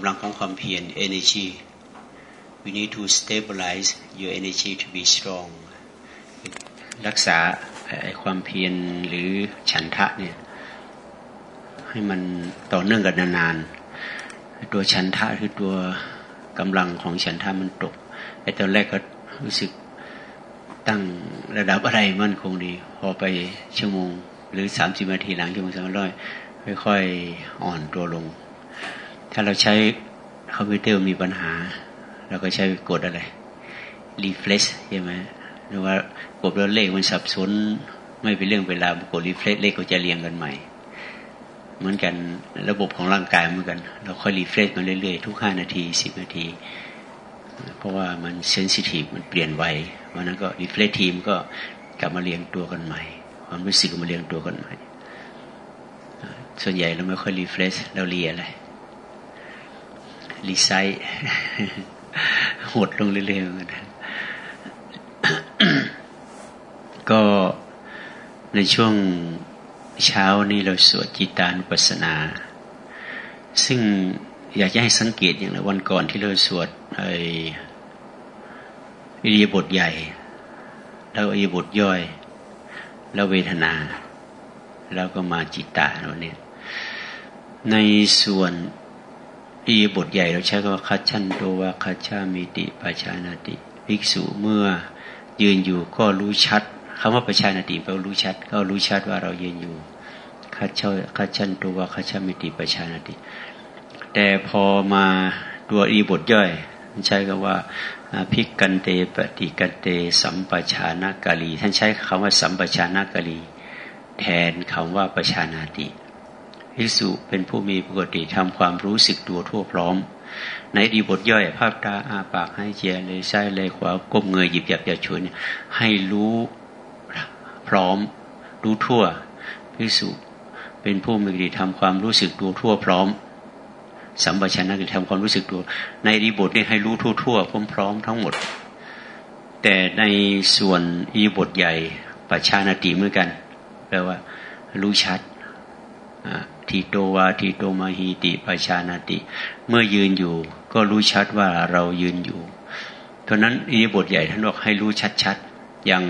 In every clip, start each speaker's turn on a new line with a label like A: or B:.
A: ำลังของความเพียร energy we need to stabilize your energy to be strong รักษาความเพียรหรือฉันทะเนี่ยให้มันต่อเนื่องกันนานๆ ตัวฉันทะคือตัวกำลังของฉันทะมันตกไอ้ตอนแรกก็รู้สึกตั้งระดับอะไรมั่นคงดี พอไปชั่วโมง หรือสามสิบนาทีหลังชั่วโมงสามร้อยค่อยๆอ่อนตัวลง ถ้าเราใช้คอมพิวเตอร์มีปัญหา เราก็ใช้กดอะไร refresh ใช่ไหมหรือว่ากดแล้วเลขมันสับสนไม่เป็นเรื่องเวลากด refresh เลขก็จะเรียงกันใหม่ เหมือนกันระบบของร่างกายเหมือนกัน เราค่อย refresh มาเรื่อยๆ ทุกห้านาทีสิบนาที เพราะว่ามันเซนซิทีฟมันเปลี่ยนไววันนั้นก็ refresh ทีมก็กลับมาเรียงตัวกันใหม่ ความรู้สึกมาเรียงตัวกันใหม่ส่วนใหญ่เราไม่ค่อยรีเฟรชเราเรียอะไร รีไซต์หดลงเรื่อยๆนกันก็ในช่วงเช้านี้เราสวดจิตานุปัสสนา ซึ่งอยากจะให้สังเกตอย่างไรวันก่อนที่เราสวดไอ้อิริยบทใหญ่ แล้วอิริยบทย่อย แล้วเวทนา แล้วก็มาจิตตาเราเนี่ยในส่วน อีบทใหญ่เราใช้คำว่าคัจฉันโตวาคัจฉามิติปัจชานาติภิกษุเมื่อยืนอยู่ก็รู้ชัดคำว่าปัจชานาติแปลว่ารู้ชัด ก็รู้ชัดว่าเรายืนอยู่คัจฉาคัจฉันโตวาคัจฉามิติปัจชานาติ แต่พอมาตัวอีบทย่อยใช้คำว่าพิกกันเตปฏิกันเต สัมปชานากาลี ท่านใช้คำว่าสัมปชานากาลี แทนคำว่าปชานาติ ภิกษุเป็นผู้มีปกติทำความรู้สึกตัวทั่วพร้อม ในดีบทย่อยภาพตาอาปากให้เจียเลยใช้เลยขวาก้มเงยหยิบหยับหยับชวนให้รู้พร้อม รู้ทั่วภิกษุเป็นผู้มีปกติทำความรู้สึกตัวทั่วพร้อมสัมปชัญญะคือทำความรู้สึกตัว ในดีบทนี่ให้รู้ทั่วทั่วพร้อมพร้อมทั้งหมด แต่ในส่วนอีบทใหญ่ปัจชานาติเหมือนกันแปลว่า รู้ชัดอ่า ทิโตวาทิโตมาหีติปชานาติ เมื่อยืนอยู่ก็รู้ชัดว่าเรายืนอยู่เพรานั้นอีบทใหญ่ท่านบอกให้รู้ชัดๆอย่าง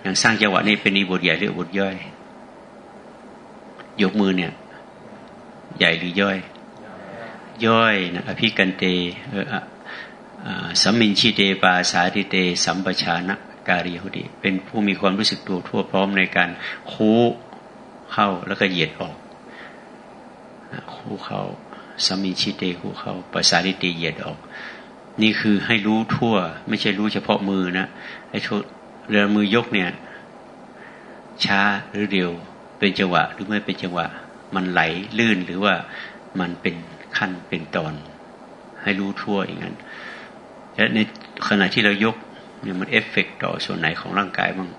A: อย่างสร้างจังหวะนี้เป็นอีบทใหญ่หรืออิบทย่อย ยกมือเนี่ย ใหญ่หรือย่อย ย่อยนะอภิกันเตสัมมินชิเตปาสาธิเต สัมปชานะการีหุติเป็นผู้มีความรู้สึกตัวทั่วพร้อมในการคูเข้าแล้วก็เหยียดออก คู่เขาสามีชิเตคู่เขาภาษาลิติเหยียดออก นี่คือให้รู้ทั่ว ไม่ใช่รู้เฉพาะมือนะไอ้ทุเรือมือยกเนี่ย ช้าหรือเร็ว เป็นจังหวะหรือไม่เป็นจังหวะ มันไหลลื่นหรือว่ามันเป็นขั้นเป็นตอน ให้รู้ทั่วอย่างนั้นและในขณะที่เรายกเนี่ยมันเอฟเฟกต่อส่วนไหนของร่างกายบ้าง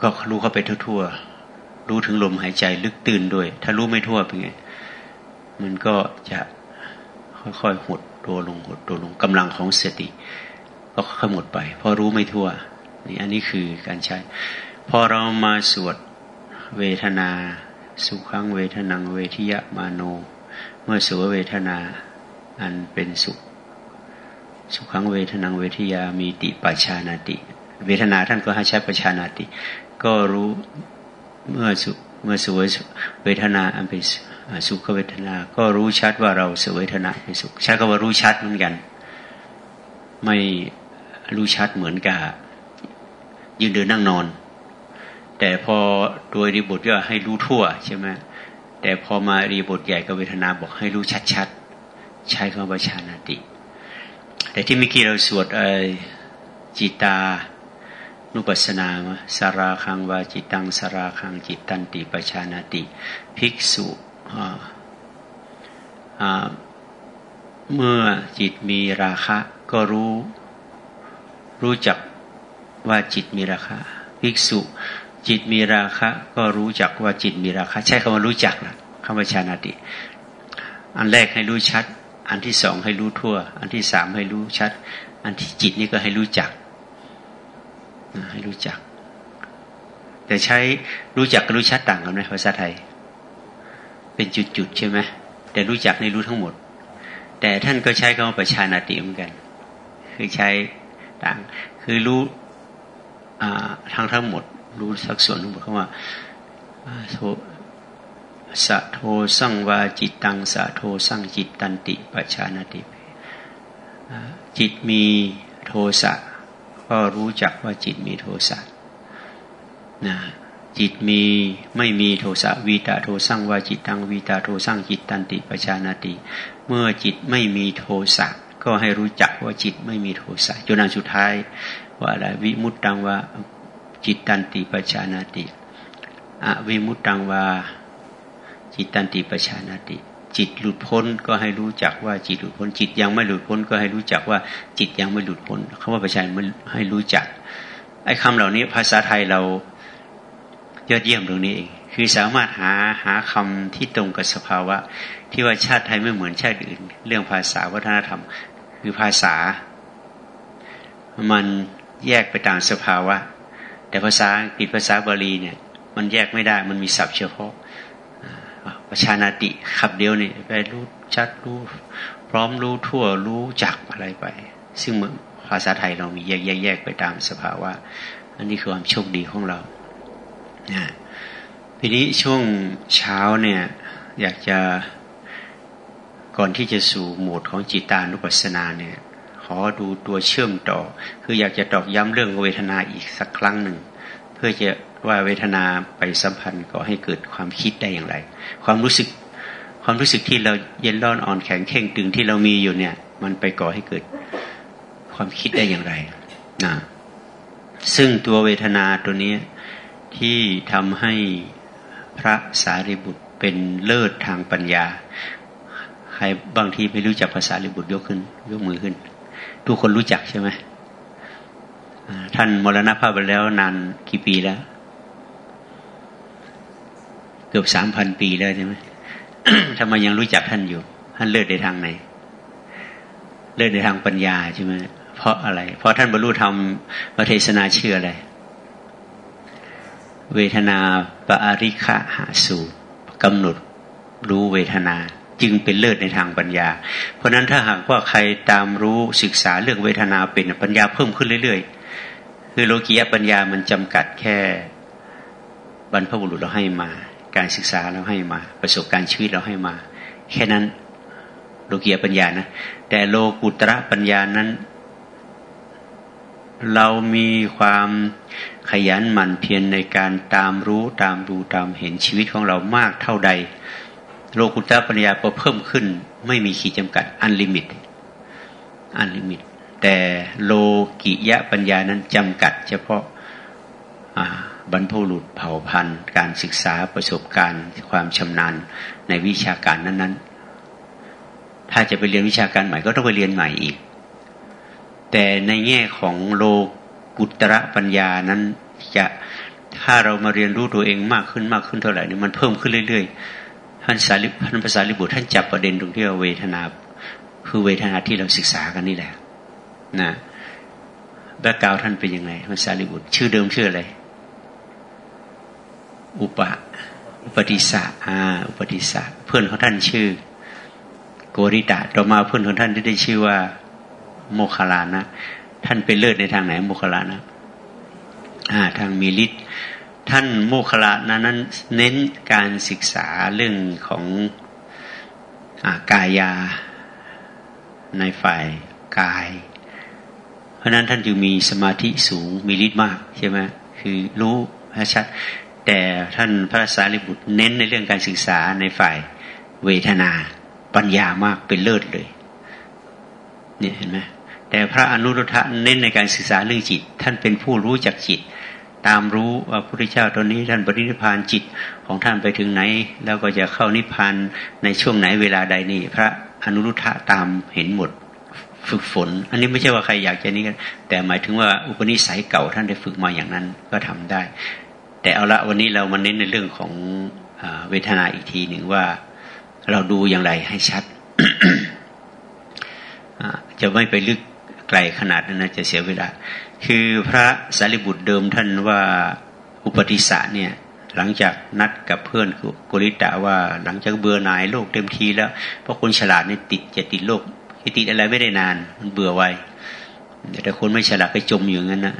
A: ก็รู้เข้าไปทั่วๆ รู้ถึงลมหายใจลึกตื่นด้วย ถ้ารู้ไม่ทั่วเป็นไง มันก็จะค่อยๆหดตัวลงหดตัวลงกำลังของสติ ก็ค่อยหมดไป เพราะรู้ไม่ทั่วนี่อันนี้คือการใช้ พอเรามาสวดเวทนา สุขังเวทนังเวทิยะมาโน เมื่อสวดเวทนาอันเป็นสุข สุขังเวทนังเวทิยามีติปัชานาติ เวทนาท่านก็ให้ใช้ปัชานาติ ก็รู้ เมื่อสุเมื่อสวยเวทนาอันเป็นสุขเวทนา ก็รู้ชัดว่าเราสวยเวทนาเป็นสุขใช้คำว่ารู้ชัดเหมือนกัน ไม่รู้ชัดเหมือนกับยืนเดินนั่งนอน แต่พอโดยรีบทก็ให้รู้ทั่วใช่ไหมแต่พอมารีบทใหญ่กับเวทนาบอกให้รู้ชัดๆใช้คำว่าชานาติ แต่ที่เมื่อกี้เราสวดจิตา นุปัสนาสาราคังวาจิตังสาราคังจิตตันติปชานาติภิกษุเมื่อจิตมีราคะก็รู้ รู้จักว่าจิตมีราคะภิกษุ จิตมีราคะ ก็รู้จักว่าจิตมีราคะ ใช้คำว่ารู้จักนะคำว่าชานาติ อันแรกให้รู้ชัด อันที่สองให้รู้ทั่ว อันที่สามให้รู้ชัด อันที่จิตนี่ก็ให้รู้จัก ให้รู้จัก แต่ใช้รู้จักกับรู้ชัดต่างกันไหมภาษาไทย เป็นจุดๆใช่ไหมแต่รู้จักในรู้ทั้งหมด แต่ท่านก็ใช้คำว่าประชานาติเหมือนกัน คือใช้ต่าง คือรู้ทั้งทั้งหมด รู้สักส่วนทั้งหมดเขาว่าโทสะโทสังวาจิตตังสะโทสังจิตตันติปัชานาติ จิตมีโทสะ ก็รู้จักว่าจิตมีโทสะนะจิตมีไม่มีโทสะวีตาโทสั่งวาจิตตังวีตาโทสั่งจิตตันติปชานาติ เมื่อจิตไม่มีโทสะก็ให้รู้จักว่าจิตไม่มีโทสะจนอันสุดท้าย ว่าอะไรวิมุตตังว่าจิตตันติปชานาติอวิมุตตังว่าจิตตันติปชานาติ จิตหลุดพ้นก็ให้รู้จักว่าจิตหลุดพ้น จิตยังไม่หลุดพ้น ก็ให้รู้จักว่าจิตยังไม่หลุดพ้นคำว่าประชามันให้รู้จักไอ้คำเหล่านี้ภาษาไทยเรายอดเยี่ยมตรงนี้เองคือสามารถหาหาคำที่ตรงกับสภาวะ ที่ว่าชาติไทยไม่เหมือนชาติอื่น เรื่องภาษาวัฒนธรรม คือภาษา มันแยกไปตามสภาวะ แต่ภาษาอังกฤษภาษาบาลีเนี่ย มันแยกไม่ได้มันมีศัพท์เฉพาะ ชานาติขับเดียวนี่ไปรู้ชัดรู้พร้อมรู้ทั่วรู้จักอะไรไป ซึ่งภาษาไทยเรามีแยกแยกไปตามสภาวะอันนี้คือความโชคดีของเรานะทีนี้ช่วงเช้าเนี่ยอยากจะก่อนที่จะสู่โหมดของจิตานุปัสสนาเนี่ยขอดูตัวเชื่อมต่อ คืออยากจะตอกย้ำเรื่องเวทนาอีกสักครั้งหนึ่ง เพื่อจะ ว่าเวทนาไปสัมพันธ์ก็ให้เกิดความคิดได้อย่างไร ความรู้สึกความรู้สึกที่เราเย็นร้อนอ่อนแข็งเข่งตึงที่เรามีอยู่เนี่ย มันไปก่อให้เกิดความคิดได้อย่างไรนะซึ่งตัวเวทนาตัวนี้ที่ทำให้พระสารีบุตรเป็นเลิศทางปัญญา ใครบางทีไม่รู้จักภาษาลิบุตรยกขึ้น ยกมือขึ้น ทุกคนรู้จักใช่ไหมท่านมรณภาพไปแล้วนานกี่ปีแล้ว เกือบสามพันปีแล้วใช่ไหมทำไมยังรู้จักท่านอยู่ ท่านเลิศในทางไหน เลิศในทางปัญญาใช่ไหมเพราะอะไร เพราะท่านบรรลุธรรมพระเทศนาเชื่ออะไร เวทนาปาริคะหาสูตรกำหนดรู้เวทนาจึงเป็นเลิศในทางปัญญา เพราะนั้นถ้าหากว่าใครตามรู้ศึกษาเรื่องเวทนาเป็นปัญญาเพิ่มขึ้นเรื่อยๆ คือโลกียปัญญามันจำกัดแค่บรรพบุรุษเราให้มา การศึกษาเราให้มา ประสบการณ์ชีวิตเราให้มา แค่นั้นโลกียปัญญานะ แต่โลกุตระปัญญานั้น เรามีความขยันหมั่นเพียรในการตามรู้ตามดูตามเห็นชีวิตของเรามากเท่าใด โลกุตตรปัญญาก็เพิ่มขึ้น ไม่มีขีดจำกัด unlimit unlimit แต่โลกิยะปัญญานั้นจำกัด เฉพาะ บรรพบุรุษเผ่าพันธุ์ การศึกษาประสบการณ์ความชำนาญในวิชาการนั้นๆ ถ้าจะไปเรียนวิชาการใหม่ก็ต้องไปเรียนใหม่อีก แต่ในแง่ของโลกุตระปัญญานั้นจะถ้าเรามาเรียนรู้ตัวเองมากขึ้นมากขึ้นเท่าไหร่นี่มันเพิ่มขึ้นเรื่อยๆท่านสาริท่านภาษาลิบุตรท่านจับประเด็นตรงที่ว่าเวทนา คือเวทนาที่เราศึกษากันนี่แหละนะแบ็กกราวท่านเป็นยังไงภาษาลิบุตรชื่อเดิมชื่ออะไร อุปะอุปติสะอ่าอุปติสะเพื่อนของท่านชื่อ โกริตะต่อมาเพื่อนของท่านที่ได้ชื่อว่า โมคลานะ ท่านเป็นเลิศในทางไหนโมคลานะอ่าทางมีฤทธิ์ท่านโมคลานะนั้น เน้นการศึกษาเรื่องของอกายาในฝ่ายกาย เพราะนั้นท่านจึงมีสมาธิสูงมีฤทธิ์มากใช่ไหมคือรู้ชัด แต่ท่านพระสารีบุตรเน้นในเรื่องการศึกษาในฝ่ายเวทนาปัญญามากเป็นเลิศเลย เนี่ยเห็นไหมแต่พระอนุรุทธะเน้นในการศึกษาเรื่องจิต ท่านเป็นผู้รู้จักจิต ตามรู้ว่าพระพุทธเจ้าตอนนี้ท่านปรินิพานจิตของท่านไปถึงไหน แล้วก็จะเข้านิพพานในช่วงไหนเวลาใดนี่ พระอนุรุทธะตามเห็นหมดฝึกฝน อันนี้ไม่ใช่ว่าใครอยากจะนี้กันแต่หมายถึงว่าอุปนิสัยเก่าท่านได้ฝึกมาอย่างนั้นก็ทำได้ แต่เอาละวันนี้เรามาเน้นในเรื่องของเวทนาอีกทีหนึ่งว่าเราดูอย่างไรให้ชัด จะไม่ไปลึกไกลขนาดนั้นนะจะเสียเวลา คือพระสารีบุตรเดิมท่านว่าอุปติสะเนี่ย หลังจากนัดกับเพื่อนกุลิตะว่าหลังจากเบื่อหน่ายโลกเต็มทีแล้ว เพราะคนฉลาดนี่ติดจะติดโลกติดอะไรไม่ได้นาน มันเบื่อไวแต่คนไม่ฉลาดก็จมอยู่งั้นนะ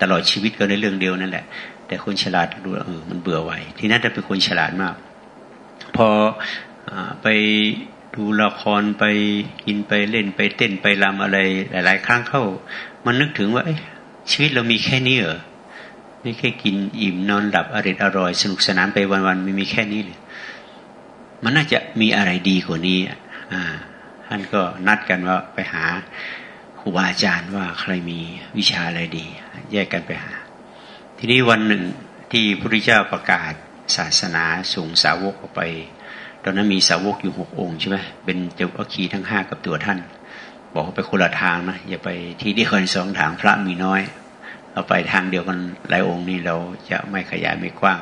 A: ตลอดชีวิตก็ในเรื่องเดียวนั่นแหละ แต่คนฉลาดดูเออมันเบื่อไวทีนั้นจะเป็นคนฉลาดมาก พออไปดูละครไปกินไปเล่นไปเต้นไปรำอะไรหลาย ๆ ครั้งเข้า มันนึกถึงว่าชีวิตเรามีแค่นี้เหรอไม่แค่กินอิ่มนอนหลับอร่อยอร่อยสนุกสนานไปวันๆไม่มีแค่นี้เลยมันน่าจะมีอะไรดีกว่านี้อ่าท่านก็นัดกันว่าไปหาครูบาอาจารย์ว่าใครมีวิชาอะไรดี แยกกันไปหา ทีนี้วันหนึ่งที่พระพุทธเจ้าประกาศศาสนาส่งสาวกออกไป ตอนนั้นมีสาวกอยู่หกองค์ใช่ไหมเป็นเจ้าอคีทั้งห้ากับตัวท่าน บอกว่าไปคนละทางนะอย่าไปที่เดียวกันสองทางพระมีน้อย เราไปทางเดียวกันหลายองค์นี่เราจะไม่ขยายไม่กว้าง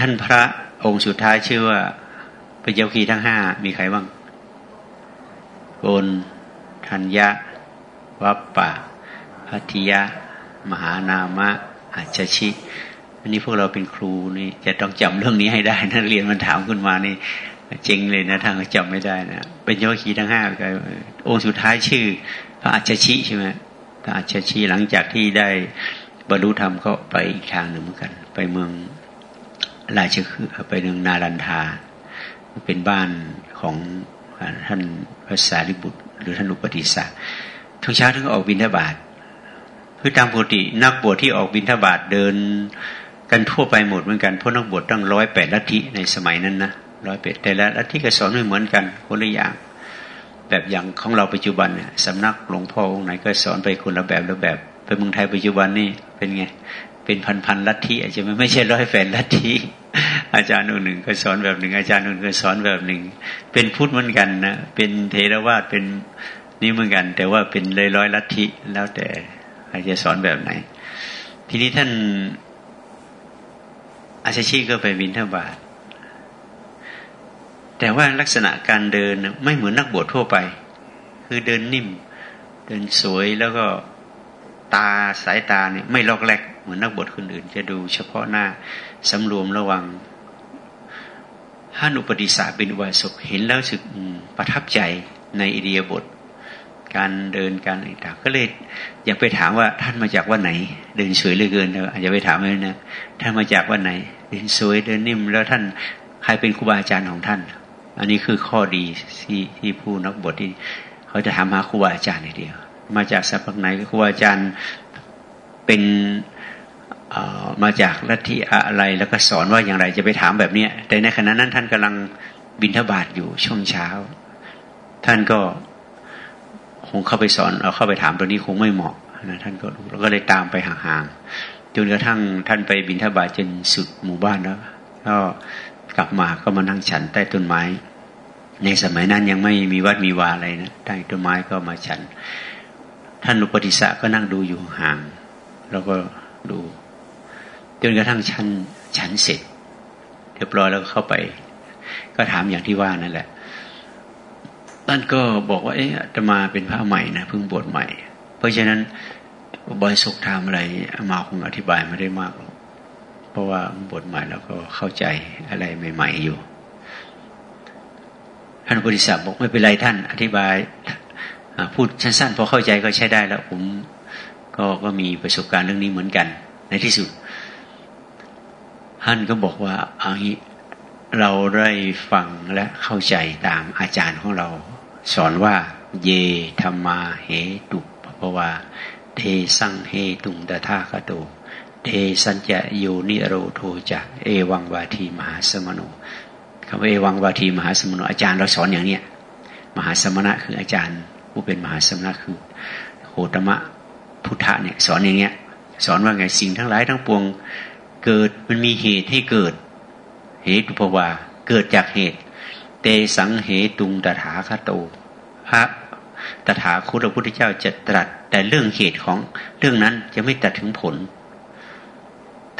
A: ท่านพระองค์สุดท้ายชื่อว่าเป็นเจ้าคีทั้งห้ามีใครบ้างโกนทัญญะวัปปะพัทยะ มหานามะ อาจชิอันนี้พวกเราเป็นครูนี่จะต้องจำเรื่องนี้ให้ได้นักเรียนมันถามขึ้นมานี่จริงเลยนะทางจำไม่ได้นะเป็นโยคีทั้งห้าองค์สุดท้ายชื่อ พระอาจชิใช่ไหมพระอาจชิหลังจากที่ได้บรรลุธรรมก็ไปอีกทางหนึ่งเหมือนกัน ไปเมืองราชคือไปเมืองนารันทา เป็นบ้านของท่านพระสารีบุตร หรือท่านอุปติสสะทุกเช้าท่านก็ออกบินทบาท คือตามปกตินักบวชที่ออกบินทบาทเดิน กันทั่วไปหมดเหมือนกันเพราะนักบวชตั้งร้อยแปดลัทธิในสมัยนั้นนะร้อยแปดแต่ละลัทธิก็สอนไม่เหมือนกันคนละอย่าง แบบอย่างของเราปัจจุบันเนี่ยสำนักหลวงพ่อองค์ไหนก็สอนไปคนละแบบละแบบไปเมืองไทยปัจจุบันนี่เป็นไงเป็นพันพันลัทธิอาจจะไม่ใช่ร้อยแปดลัทธิอาจารย์หนึ่งก็สอนแบบหนึ่ง อาจารย์หนึ่งก็สอนแบบหนึ่ง เป็นพุทธเหมือนกันนะเป็นเทรวาสเป็นนี่เหมือนกัน แต่ว่าเป็นเลยร้อยลัทธิแล้วแต่ ครจะสอนแบบไหน ทีนี้ท่านอาชชีก็ไปบินทบาทแต่ว่าลักษณะการเดินไม่เหมือนนักบวชทั่วไป คือเดินนิ่ม เดินสวยแล้วก็ตาสายตาเนี่ยไม่ลอกแลกเหมือนนักบวชคนอื่น จะดูเฉพาะหน้าสำรวมระวังท่านอุปติสาเป็นอุบาสกเห็นแล้วสึกประทับใจในอิเดียบท การเดินการต่างก็เลยอยากไปถามว่าท่านมาจากวันไหน เดินสวยเหลือเกินอาจจะไปถามเลยนะท่านมาจากวันไหน เดินสวยเดินนิ่ม แล้วท่านใครเป็นครูบาอาจารย์ของท่าน อันนี้คือข้อดีที่ที่ผู้นักบวชที่ เขาจะถามหาครูบาอาจารย์อย่างเดียว มาจากสัพพไหนครูบาอาจารย์เป็นมาจากลัทธิอะไรแล้วก็สอนว่าอย่างไรจะไปถามแบบเนี้ยแต่ในขณะนั้นท่านกำลังบินทบาทอยู่ช่วงเช้า ท่านก็ คงเข้าไปสอนเอาเข้าไปถามตรงนี้คงไม่เหมาะนะท่านก็เราก็เลยตามไปห่างๆจนกระทั่งท่านไปบินทบาทจนสุดหมู่บ้านแล้วก็กลับมาก็มานั่งฉันใต้ต้นไม้ ในสมัยนั้นยังไม่มีวัดมีวาอะไรนะใต้ต้นไม้ก็มาฉัน ท่านอุปติสะก็นั่งดูอยู่ห่าง แล้วก็ดูจนกระทั่งฉันฉันเสร็จเรียบร้อยแล้วก็เข้าไป ก็ถามอย่างที่ว่านั่นแหละ ท่านก็บอกว่า เอ๊ะจะมาเป็นพระใหม่นะเพิ่งบวชใหม่ เพราะฉะนั้นบอยสุขทำอะไรมาคงอธิบายไม่ได้มากหรอกเพราะว่าบทใหม่แล้วก็เข้าใจอะไรใหม่ ๆอยู่ ท่านบริษัทบอกไม่เป็นไรท่าน อธิบายพูดสั้นๆพอเข้าใจก็ใช้ได้แล้ว ผมก็ก็มีประสบการณ์เรื่องนี้เหมือนกัน ในที่สุด ท่านก็บอกว่าอันนี้เราได้ฟังและเข้าใจตามอาจารย์ของเรา สอนว่า เยธรรมาเหตุปภาวาเทสังเหตุงตถาคโตเทสัญจะโยนิโรโทจะเอวังวาทีมหาสมโนคำว่าเอวังวาทีมหาสมโนอาจารย์เราสอนอย่างเนี้ยมหาสมณะคืออาจารย์ ผู้เป็นมหาสมณะคือโหตมะพุทธะเนี่ยสอนอย่างเนี้ยสอนว่าไงสิ่งทั้งหลายทั้งปวง เกิดมันมีเหตุให้เกิด เหตุภาวาเกิดจากเหตุ ตสังเหตุงตถาคโต พระตถาคตพระพุทธเจ้าจะตรัส แต่เรื่องเหตุของเรื่องนั้นจะไม่ตัดถึงผล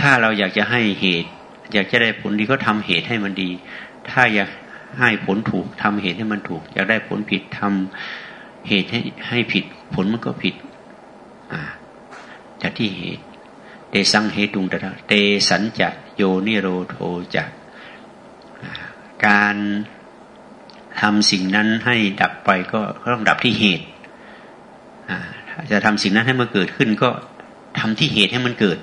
A: ถ้าเราอยากจะให้เหตุ อยากจะได้ผลดีก็ทำเหตุให้มันดี ถ้าอยากให้ผลถูกทำเหตุให้มันถูก อยากได้ผลผิดทำเหตุให้ให้ผิด ผลมันก็ผิด อ่าจากที่เหตุเตสังเหตุงตถาเตสัญจะโยนิโรโทจะการ ทำสิ่งนั้นให้ดับไปก็ต้องดับที่เหตุจะทำสิ่งนั้นให้มันเกิดขึ้นก็ทำที่เหตุให้มันเกิด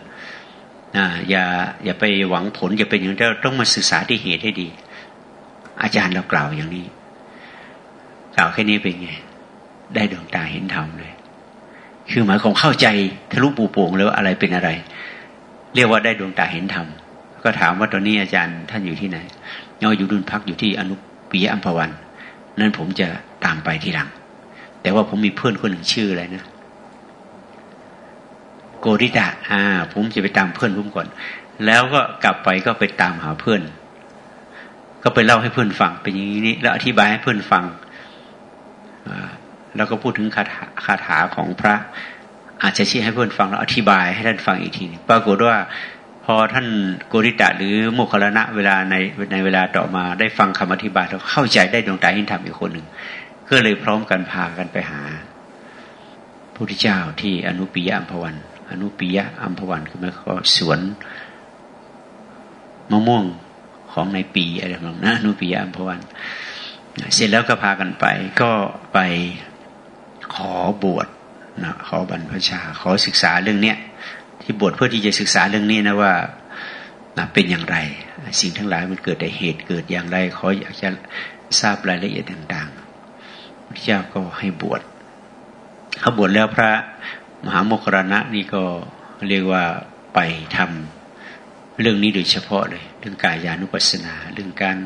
A: อย่าอย่าไปหวังผลอย่าเป็นอย่างนี้ต้องมาศึกษาที่เหตุให้ดี อาจารย์เรากล่าวอย่างนี้ กล่าวแค่นี้เป็นไง ได้ดวงตาเห็นธรรมเลย คือหมายความเข้าใจทะลุปูโป่งแล้วอะไรเป็นอะไร เรียกว่าได้ดวงตาเห็นธรรมก็ถามว่าตอนนี้อาจารย์ท่านอยู่ที่ไหนย่ออยู่ดุนพักอยู่ที่อนุ ปียอัมพวันนั่นผมจะตามไปทีหลัง แต่ว่าผมมีเพื่อนคนหนึ่งชื่ออะไรนะโกริตะอ่า ผมจะไปตามเพื่อนผมก่อน แล้วก็กลับไปก็ไปตามหาเพื่อน ก็ไปเล่าให้เพื่อนฟังเป็นอย่างนี้แล้วอธิบายให้เพื่อนฟังแล้วก็พูดถึงคาถาคาถาของพระอาจจะชี้ให้เพื่อนฟังแล้วอธิบายให้ท่านฟังอีกทีปรากฏว่า พอท่านโกริตะหรือโมคคลนะเวลาในในเวลาต่อมาได้ฟังคำอธิบายแล้วเข้าใจได้ดวงตาเห็นธรรมอีกคนหนึ่งก็เลยพร้อมกันพากันไปหาพระพุทธเจ้าที่อนุปิยอัมพวัน อนุปิยะอัมพวันคือหมายความสวนมะม่วงของในปีอะไรแบบนั้นอนุปิยะอัมพวัน เสร็จแล้วก็พากันไป ก็ไปขอบวชนะขอบรรพชาขอศึกษาเรื่องเนี้ย ที่บวชเพื่อที่จะศึกษาเรื่องนี้นะว่าเป็นอย่างไร สิ่งทั้งหลายมันเกิดแต่เหตุเกิดอย่างไรขออยากจะทราบรายละเอียดต่างๆพระเจ้าก็ให้บวชเขาบวชแล้วพระมหาโมครณะนี่ก็เรียกว่าไปทำเรื่องนี้โดยเฉพาะเลย เรื่องกายานุปัสสนา เรื่องการ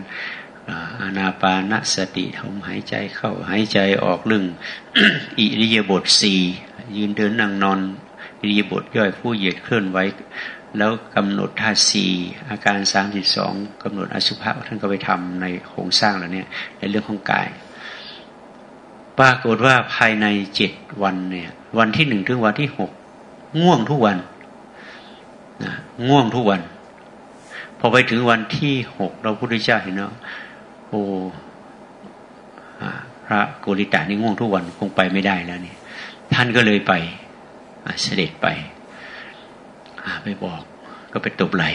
A: อานาปานสติทำหายใจเข้าหายใจออกเรื่องอิริยาบถสี่ยืนเดินนั่งนอน อิริยบถย่อยผู้เหยียดเคลื่อนไว้แล้วกำหนดท่าสี่อาการสามสิบสองกำหนดอสุภะท่านก็ไปทำในโครงสร้างแล้วเนี่ยในเรื่องของกายปรากฏว่าภายในเจ็ดวันเนี่ย วันที่หนึ่งถึงวันที่หกง่วงทุกวันนะง่วงทุกวัน พอไปถึงวันที่หกเราพุทธเจ้าเห็นเนาะโอ้พระโกริตานี่ง่วงทุกวันคงไปไม่ได้แล้วนี่ท่านก็เลยไป เสด็จไปไปบอกก็ไปตบไหล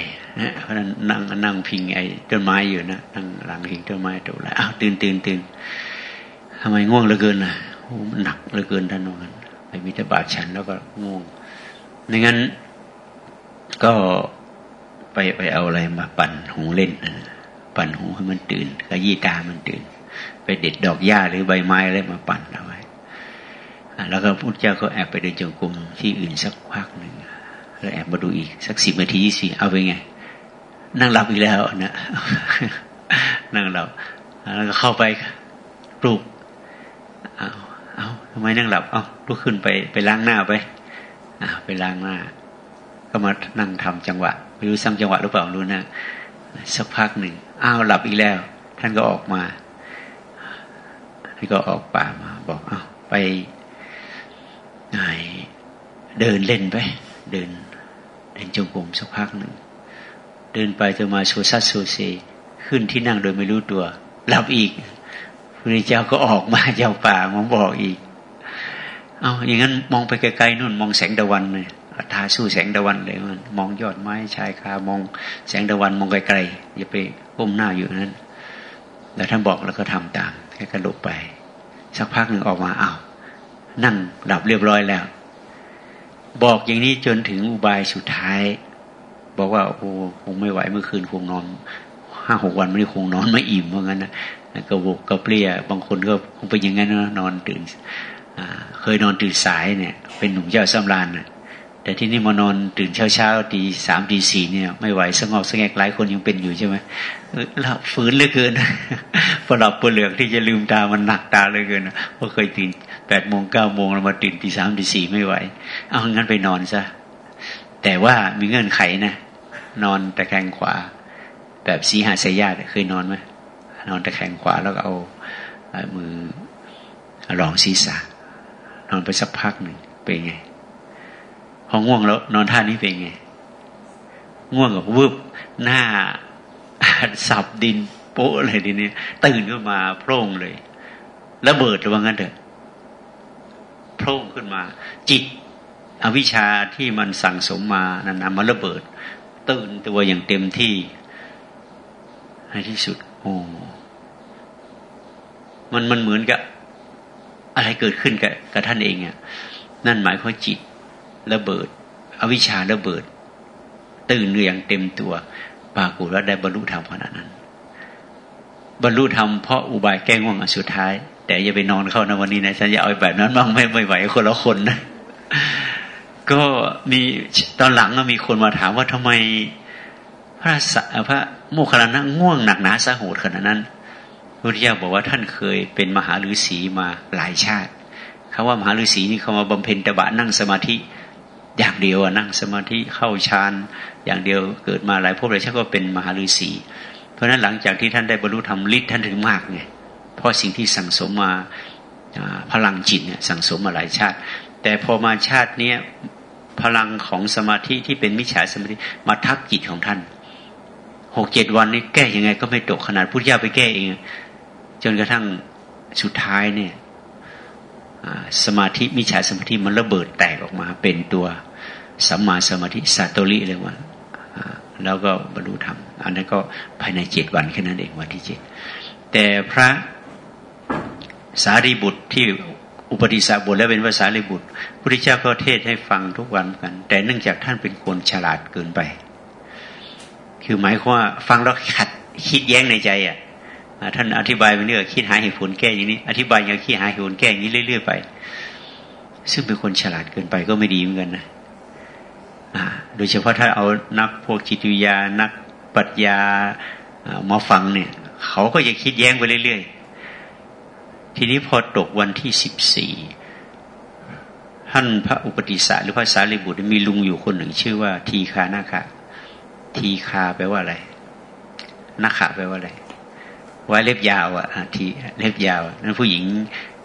A: นะเพราะนั้นนั่งนั่งพิงไอ้ต้นไม้อยู่นะนั่งหลังพิงต้นไม้ตบไหลอ้าวตื่นตื่นตื่นทำไมง่วงเหลือเกินนะมันหนักเหลือเกินท่านว่าไปมิตรบาทฉันแล้วก็ง่วงในงั้น ก็ไปไปเอาอะไรมาปั่นหูเล่นปั่นหูให้มันตื่นขยี้ตามันตื่น ไปเด็ดดอกหญ้าหรือใบไม้อะไรมาปั่นเอา แล้วก็พุทธเจ้าก็แอบไปเดินจงกรมที่อื่นสักพักหนึ่งแล้วแอบมาดูอีกสักสิบนาทียี่สิบเอาไปไง นั่งหลับอีกแล้วนะนั่งหลับแล้วก็เข้าไปปลุกเอาเอาทำไมนั่งหลับ เอาลุกขึ้นไปไปล้างหน้าไปอ่าไปล้างหน้า ก็มานั่งทำจังหวะไม่รู้ซ้ำจังหวะหรือเปล่ารู้นะสักพักหนึ่งอ้าวหลับอีกแล้ว ท่านก็ออกมาท่านก็ออกป่ามา บอกเอาไป เดินเล่นไป เดินเดินจงกรมสักพักหนึ่ง เดินไปจะมาโซซัสโซเซขึ้นที่นั่งโดยไม่รู้ตัวหลับอีกพระเจ้าก็ออกมาเจ้าป่ามองบอกอีก เอาอย่างนั้นมองไปไกลๆนู่น มองแสงตะวันเลยทาสู้แสงตะวันเลยมันมองยอดไม้ชายคามองแสงตะวันมองไกลๆอย่าไปก้มหน้าอยู่นั้นแล้วท่านบอกแล้วก็ทำตามแค่กระโดดไป สักพักหนึ่งออกมาอ้าว นั่งดับเรียบร้อยแล้ว บอกอย่างนี้จนถึงอุบายสุดท้าย บอกว่าโอ้คงไม่ไหวเมื่อคืนคงนอนห้าหกวันไม่ได้คงนอนไม่อิ่มเพราะงั้นนะกระบกกระเปรี้ยบางคนก็คงเป็นอย่างนั้นนะนอนตื่นเคยนอนตื่นสายเนี่ย เป็นหนุ่มเจ้าสำราญนะ แต่ที่นี่มานอนตื่นเช้าเช้าตีสามตีสี่เนี่ย ไม่ไหวสงบสงบหลายคนยังเป็นอยู่ใช่ไหมหลับฝืนเหลือเกินพอหลับปวดเหลือกที่จะลืมตามันหนักตาเหลือเกินเพราะเคยตื่นแปดโมงเก้าโมงแล้วมาตื่นตีสามตีสี่ไม่ไหว เอางั้นไปนอนซะแต่ว่ามีเงื่อนไขนะนอนตะแคงขวา แบบสีหาสยาตเคยนอนไหมนอนตะแคงขวาแล้วเอามือรองศีรษะนอนไปสักพักหนึ่งเป็นไง พอง่วงแล้ว นอนท่านี้เป็นไง ง่วงกับวืบหน้าสับดิน โป๊ะอะไรทีนี้ตื่นขึ้นมาโพร่งเลยระเบิดหรือว่างั้นเถอะโพร่งขึ้นมา จิต อวิชชาที่มันสั่งสมมานั้นนำมาระเบิด ตื่นตัวอย่างเต็มที่ในที่สุด โอ้มันมันเหมือนกับ อะไรเกิดขึ้นกับกับท่านเองอะ นั่นหมายความจิต ระเบิด อวิชชาระเบิด ตื่นอย่างเต็มตัวปรากฏว่าได้บรรลุธรรมขนาดนั้น บรรลุธรรมเพราะอุบายแก้ง่วงสุดท้าย แต่อย่าไปนอนเข้านะวันนี้นะฉันอย่าเอาแบบนั้นบ้างไม่ไม่ไหวคนละคนนะก็มีตอนหลังก็มีคนมาถามว่าทำไมพระสพระโมคคัลลานะง่วงหนักหนาสาหุดขนาดนั้นพุทธิยาบอกว่าท่านเคยเป็นมหาฤาษีมาหลายชาติคาว่ามหาฤาษีนี่เขามาบำเพ็ญตบะนั่งสมาธิ อย่างเดียวนั่งสมาธิเข้าฌานอย่างเดียวเกิดมาหลายภพหลายชาติก็เป็นมหาฤาษีเพราะฉะนั้นหลังจากที่ท่านได้บรรลุธรรมฤทธิ์ท่านถึงมากไงเพราะสิ่งที่สั่งสมมาพลังจิตเนี่ยสั่งสมมาหลายชาติ แต่พอมาชาตินี้พลังของสมาธิที่เป็นมิจฉาสมาธิมาทับจิตของท่านหกเจ็ดวันนี้แก้ยังไงก็ไม่ตกขนาดพุทธเจ้าไปแก้เอง จนกระทั่งสุดท้ายเนี่ย สมาธิมิจฉาสมาธิมันระเบิดแตกออกมา เป็นตัวสัมมาสมาธิสัตริเลยว่าแล้วก็บรรลุธรรม อันนั้นก็ภายในเจ็ดวันแค่นั้นเองวันที่เจ็ดแต่พระสารีบุตรที่อุปติสาบุตรและเป็นภาษาลิบุตรพุทธเจ้าก็เทศให้ฟังทุกวันกัน แต่เนื่องจากท่านเป็นคนฉลาดเกินไป คือหมายความว่าฟังแล้วขัดคิดแย้งในใจอะ ท่านอธิบายไปเรื่อยคิดหาเหตุผลแก้อย่างนี้ อธิบายอย่างคิดหาเหตุผลแก้อย่างนี้เรื่อยๆไป ซึ่งเป็นคนฉลาดเกินไปก็ไม่ดีเหมือนกันนะโดยเฉพาะถ้าเอานักพวกจิตวิทยา นักปรัชญามาฟังเนี่ย เขาก็จะคิดแย้งไปเรื่อยๆ ทีนี้พอตกวันที่สิบสี่ท่านพระอุปติสสะหรือพระสารีบุตรมีลุงอยู่คนหนึ่งชื่อว่า ทีคานาคะ ทีคาแปลว่าอะไรนาคะแปลว่าอะไร ไว้เล็บยาวอะทีเล็บยาวนั้นผู้หญิง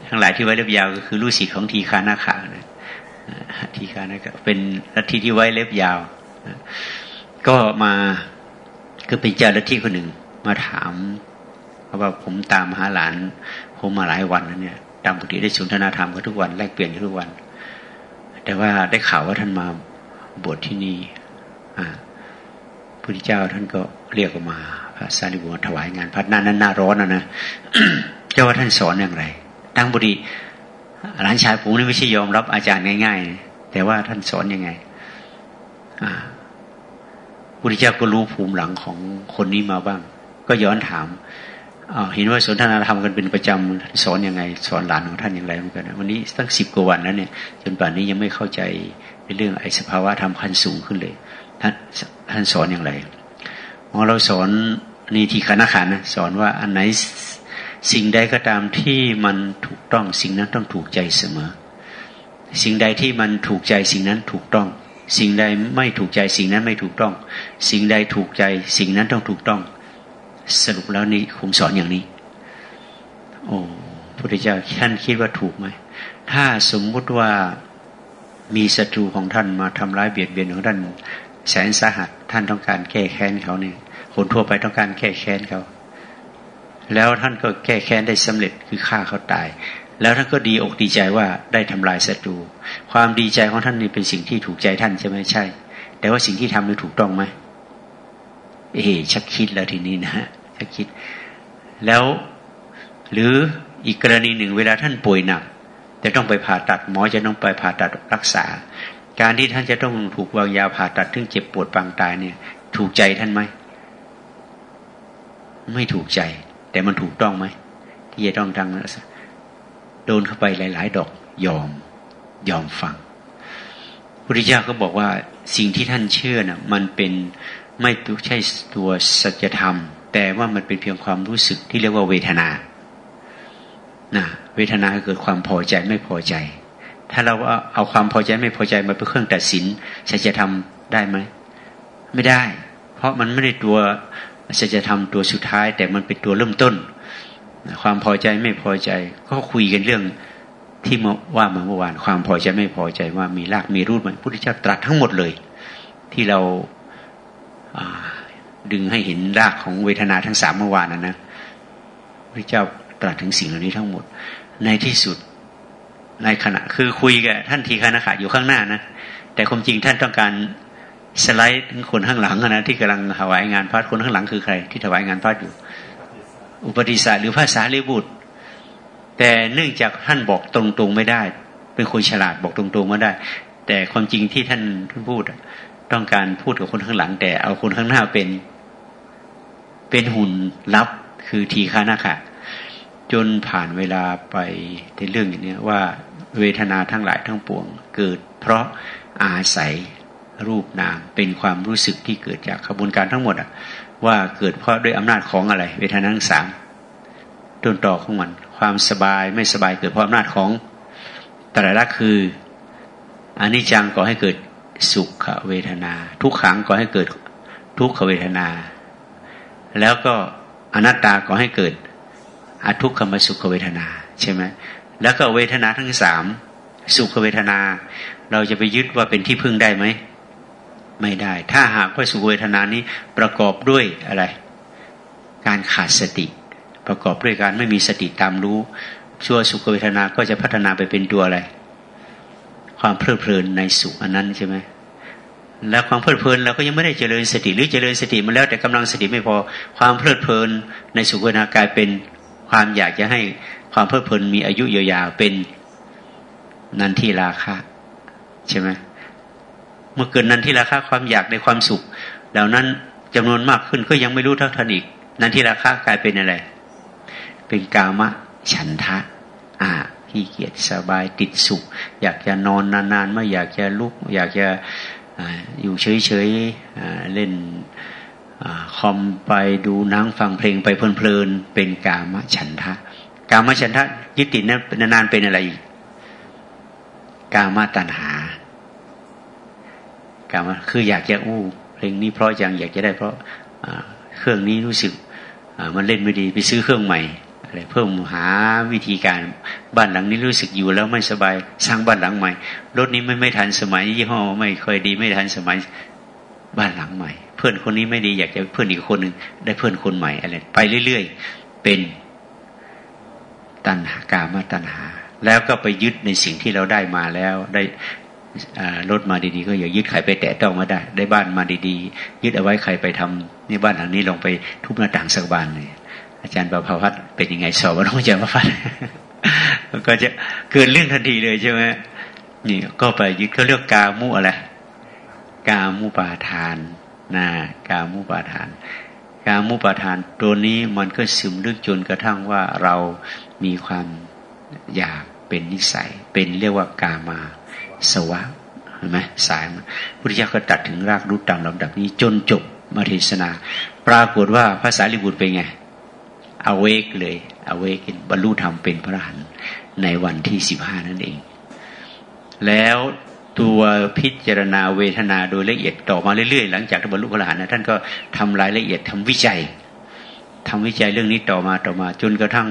A: ทั้งหลายที่ไว้เล็บยาวก็คือลูกศิษย์ของทีคานาคะนะทีคานาคะเป็นลัทธิที่ไว้เล็บยาว ก็มาคือเป็นเจ้าลัทธิคนหนึ่งมาถามเพราว่าผมตามหาหลาน ผมมาหลายวันแล้วเนี่ยตามปกติได้สนทนาธรรมกันทุกวันแลกเปลี่ยนทุกวัน แต่ว่าได้ข่าวว่าท่านมาบวชที่นี่อ่าพุทธเจ้าท่านก็เรียกออกมา พระสารีบุตรถวายงานพัดหน้านั้นหน้าร้อนนะนะเจ้าว่าท่านสอนอย่างไรตั้งบุรีหลานชายผมนี่ไม่ใช่ยอมรับอาจารย์ง่ายๆ แต่ว่าท่านสอนยังไงอ่าพุทธเจ้าก็รู้ภูมิหลังของคนนี้มาบ้าง ก็ย้อนถามเห็นว่าสนทนาธรรมกันเป็นประจำสอนยังไง สอนหลานของท่านอย่างไรเหมือนกันวันนี้ตั้งสิบกว่าวันแล้วเนี่ย จนป่านนี้ยังไม่เข้าใจในเรื่องไอ้สภาวะธรรมขั้นสูงขึ้นเลยท่านท่านสอนอย่างไร มอเราสอนนี่ที่คณะขันนะสอนว่าอันไหนสิ่งใดก็ตามที่มันถูกต้องสิ่งนั้นต้องถูกใจเสมอ สิ่งใดที่มันถูกใจสิ่งนั้นถูกต้อง สิ่งใดไม่ถูกใจสิ่งนั้นไม่ถูกต้อง สิ่งใดถูกใจสิ่งนั้นต้องถูกต้อง สรุปแล้วนี่คุมสอนอย่างนี้ โอ้พุทธเจ้าท่านคิดว่าถูกไหมถ้าสมมุติว่ามีศัตรูของท่านมาทำร้ายเบียดเบียนของท่าน แสนสาหัสท่านต้องการแก้แค้นเขาเนี่ยคนทั่วไปต้องการแก้แค้นเขา แล้วท่านก็แก้แค้นได้สำเร็จคือฆ่าเขาตาย แล้วท่านก็ดีอกดีใจว่าได้ทำลายศัตรู ความดีใจของท่านนี่เป็นสิ่งที่ถูกใจท่านใช่ไหมใช่ แต่ว่าสิ่งที่ทำนี่ถูกต้องไหมเอ๋ชักคิดแล้วทีนี้นะฮะชักคิด แล้วหรืออีกกรณีหนึ่งเวลาท่านป่วยหนักจะต้องไปผ่าตัดหมอจะต้องไปผ่าตัดรักษา การที่ท่านจะต้องถูกวางยาผ่าตัดถึงเจ็บปวดปางตายเนี่ย ถูกใจท่านไหมไม่ถูกใจ แต่มันถูกต้องไหมที่จะต้องทางโดนเข้าไปหลาย ๆ ดอก ยอม ยอมฟังพุทธเจ้าก็บอกว่าสิ่งที่ท่านเชื่อน่ะ มันเป็นไม่ใช่ตัวสัจธรรม แต่ว่ามันเป็นเพียงความรู้สึกที่เรียกว่าเวทนานะเวทนาเกิดความพอใจไม่พอใจ ถ้าเราเอาความพอใจไม่พอใจมาเป็นเครื่องตัดสินสัจธรรมได้ไหมไม่ได้ เพราะมันไม่ได้ตัวสัจธรรมตัวสุดท้าย แต่มันเป็นตัวเริ่มต้น ความพอใจไม่พอใจ ก็คุยกันเรื่องที่ว่ามาเมื่อวานความพอใจไม่พอใจว่ามีรากมีรูปไหมพุทธเจ้าตรัสทั้งหมดเลย ที่เราดึงให้เห็นรากของเวทนาทั้งสามเมื่อวานนะนะพระเจ้าตรัสถึงสิ่งเหล่านี้ทั้งหมด ในที่สุด ในขณะ คือคุยกับท่านทีคณะขะอยู่ข้างหน้านะแต่ความจริงท่านต้องการสไลด์ถึงคนข้างหลังนะที่กำลังถวายงานพัดคนข้างหลังคือใคร ที่ถวายงานพัดอยู่ อุปติสาหรือภาษาลิบุตร แต่เนื่องจากท่านบอกตรงๆไม่ได้ เป็นคนฉลาดบอกตรงๆไม่ได้ แต่ความจริงที่ท่านท่านพูดต้องการพูดกับคนข้างหลัง แต่เอาคนข้างหน้าเป็นเป็นหุ่นลับคือทีฆานาคะจนผ่านเวลาไปในเรื่องอย่างนี้ว่า เวทนาทั้งหลายทั้งปวง เกิดเพราะอาศัยรูปนามเป็นความรู้สึกที่เกิดจากขบวนการทั้งหมดอะว่าเกิดเพราะด้วยอำนาจของอะไร เวทนาทั้งสามต้นต่อของมัน ความสบายไม่สบายเกิดเพราะอำนาจของแต่ละคืออันนี้จังก่อให้เกิดสุขเวทนา ทุกขังก่อให้เกิดทุกขเวทนา แล้วก็อนัตตาก่อให้เกิดอทุกขมสุขเวทนา ใช่ไหม แล้วก็เวทนาทั้งสามสุขเวทนา เราจะไปยึดว่าเป็นที่พึ่งได้ไหมไม่ได้ ถ้าหากว่าสุขเวทนานี้ประกอบด้วยอะไร การขาดสติ ประกอบด้วยการไม่มีสติตามรู้ชั่วสุขเวทนาก็จะพัฒนาไปเป็นตัวอะไร ความเพลิดเพลินในสุขอันนั้นใช่ไหมแล้วความเพลิดเพลินเราก็ยังไม่ได้เจริญสติ หรือเจริญสติมาแล้วแต่กำลังสติไม่พอความเพลิดเพลินในสุขเวทนากลายเป็นความอยากจะให้ ความเพลิดเพลินมีอายุยาวๆเป็นนันทีราคะใช่ไหมเมื่อเกินนันทีราคะความอยากในความสุข เหล่านั้นจำนวนมากขึ้นก็ยังไม่รู้เท่าทันอีก นันทีราคะกลายเป็นอะไร เป็นกามะฉันทะ อ่าขี้เกียจสบายติดสุข อยากจะนอนนานๆไม่อยากจะลุก อยากจะอยู่เฉยๆเล่นคอมไปดูนั่งฟังเพลงไปเพลินๆเป็นกามฉันทะ กามฉันทะยึดติดนานๆเป็นอะไรอีกกามตัณหากามคืออยากจะอู้เพลงนี้เพราะจังอยากจะได้เพราะเครื่องนี้รู้สึกมันเล่นไม่ดีไปซื้อเครื่องใหม่อะไรเพิ่มหาวิธีการบ้านหลังนี้รู้สึกอยู่แล้วไม่สบายสร้างบ้านหลังใหม่รถนี้ไม่ไม่ทันสมัยยี่ห้อไม่ค่อยดีไม่ทันสมัยบ้านหลังใหม่ เพื่อนคนนี้ไม่ดีอยากจะเพื่อนอีกคนหนึ่งได้เพื่อนคนใหม่อะไรไปเรื่อย ๆ เป็น ตัณหากามาตัณหา แล้วก็ไปยึดในสิ่งที่เราได้มาแล้ว ได้รถมาดีๆ ก็อย่ายึดใครไปแตะต้องมาได้ ได้บ้านมาดีๆ ยึดเอาไว้ใครไปทำนี่บ้านหลังนี้ลองไปทุบหน้าต่างสักบานเลยอาจารย์ประภาพัฒเป็นยังไงสอบว่าน้องอาจารย์ประภาพัฒก็จะเกินเรื่องทันทีเลยใช่ไหมนี่ก็ไปยึดเขาเรียกกามุอะไรกามุปาทานนะกามุปาทาน กามุปาทานตัวนี้มันก็ซึมลึกจนกระทั่งว่าเรา มีความอยากเป็นนิสัย เป็นเรียกว่ากามาสวะเห็นไหมสายมันพุทธิเจ้าก็ตัดถึงรากรู้ตามลำดับนี้จนจบมาเทศนา ปรากฏว่าภาษาลิบุตรเป็นไงอเวกเลยอเวกบรรลุธรรมเป็นพระหันในวันที่สิบห้านั่นเอง แล้วตัวพิจารณาเวทนาโดยละเอียดต่อมาเรื่อยๆ หลังจากบรรลุพระหันนะท่านก็ทำรายละเอียดทำวิจัยทำวิจัยเรื่องนี้ต่อมาต่อมา จนกระทั่ง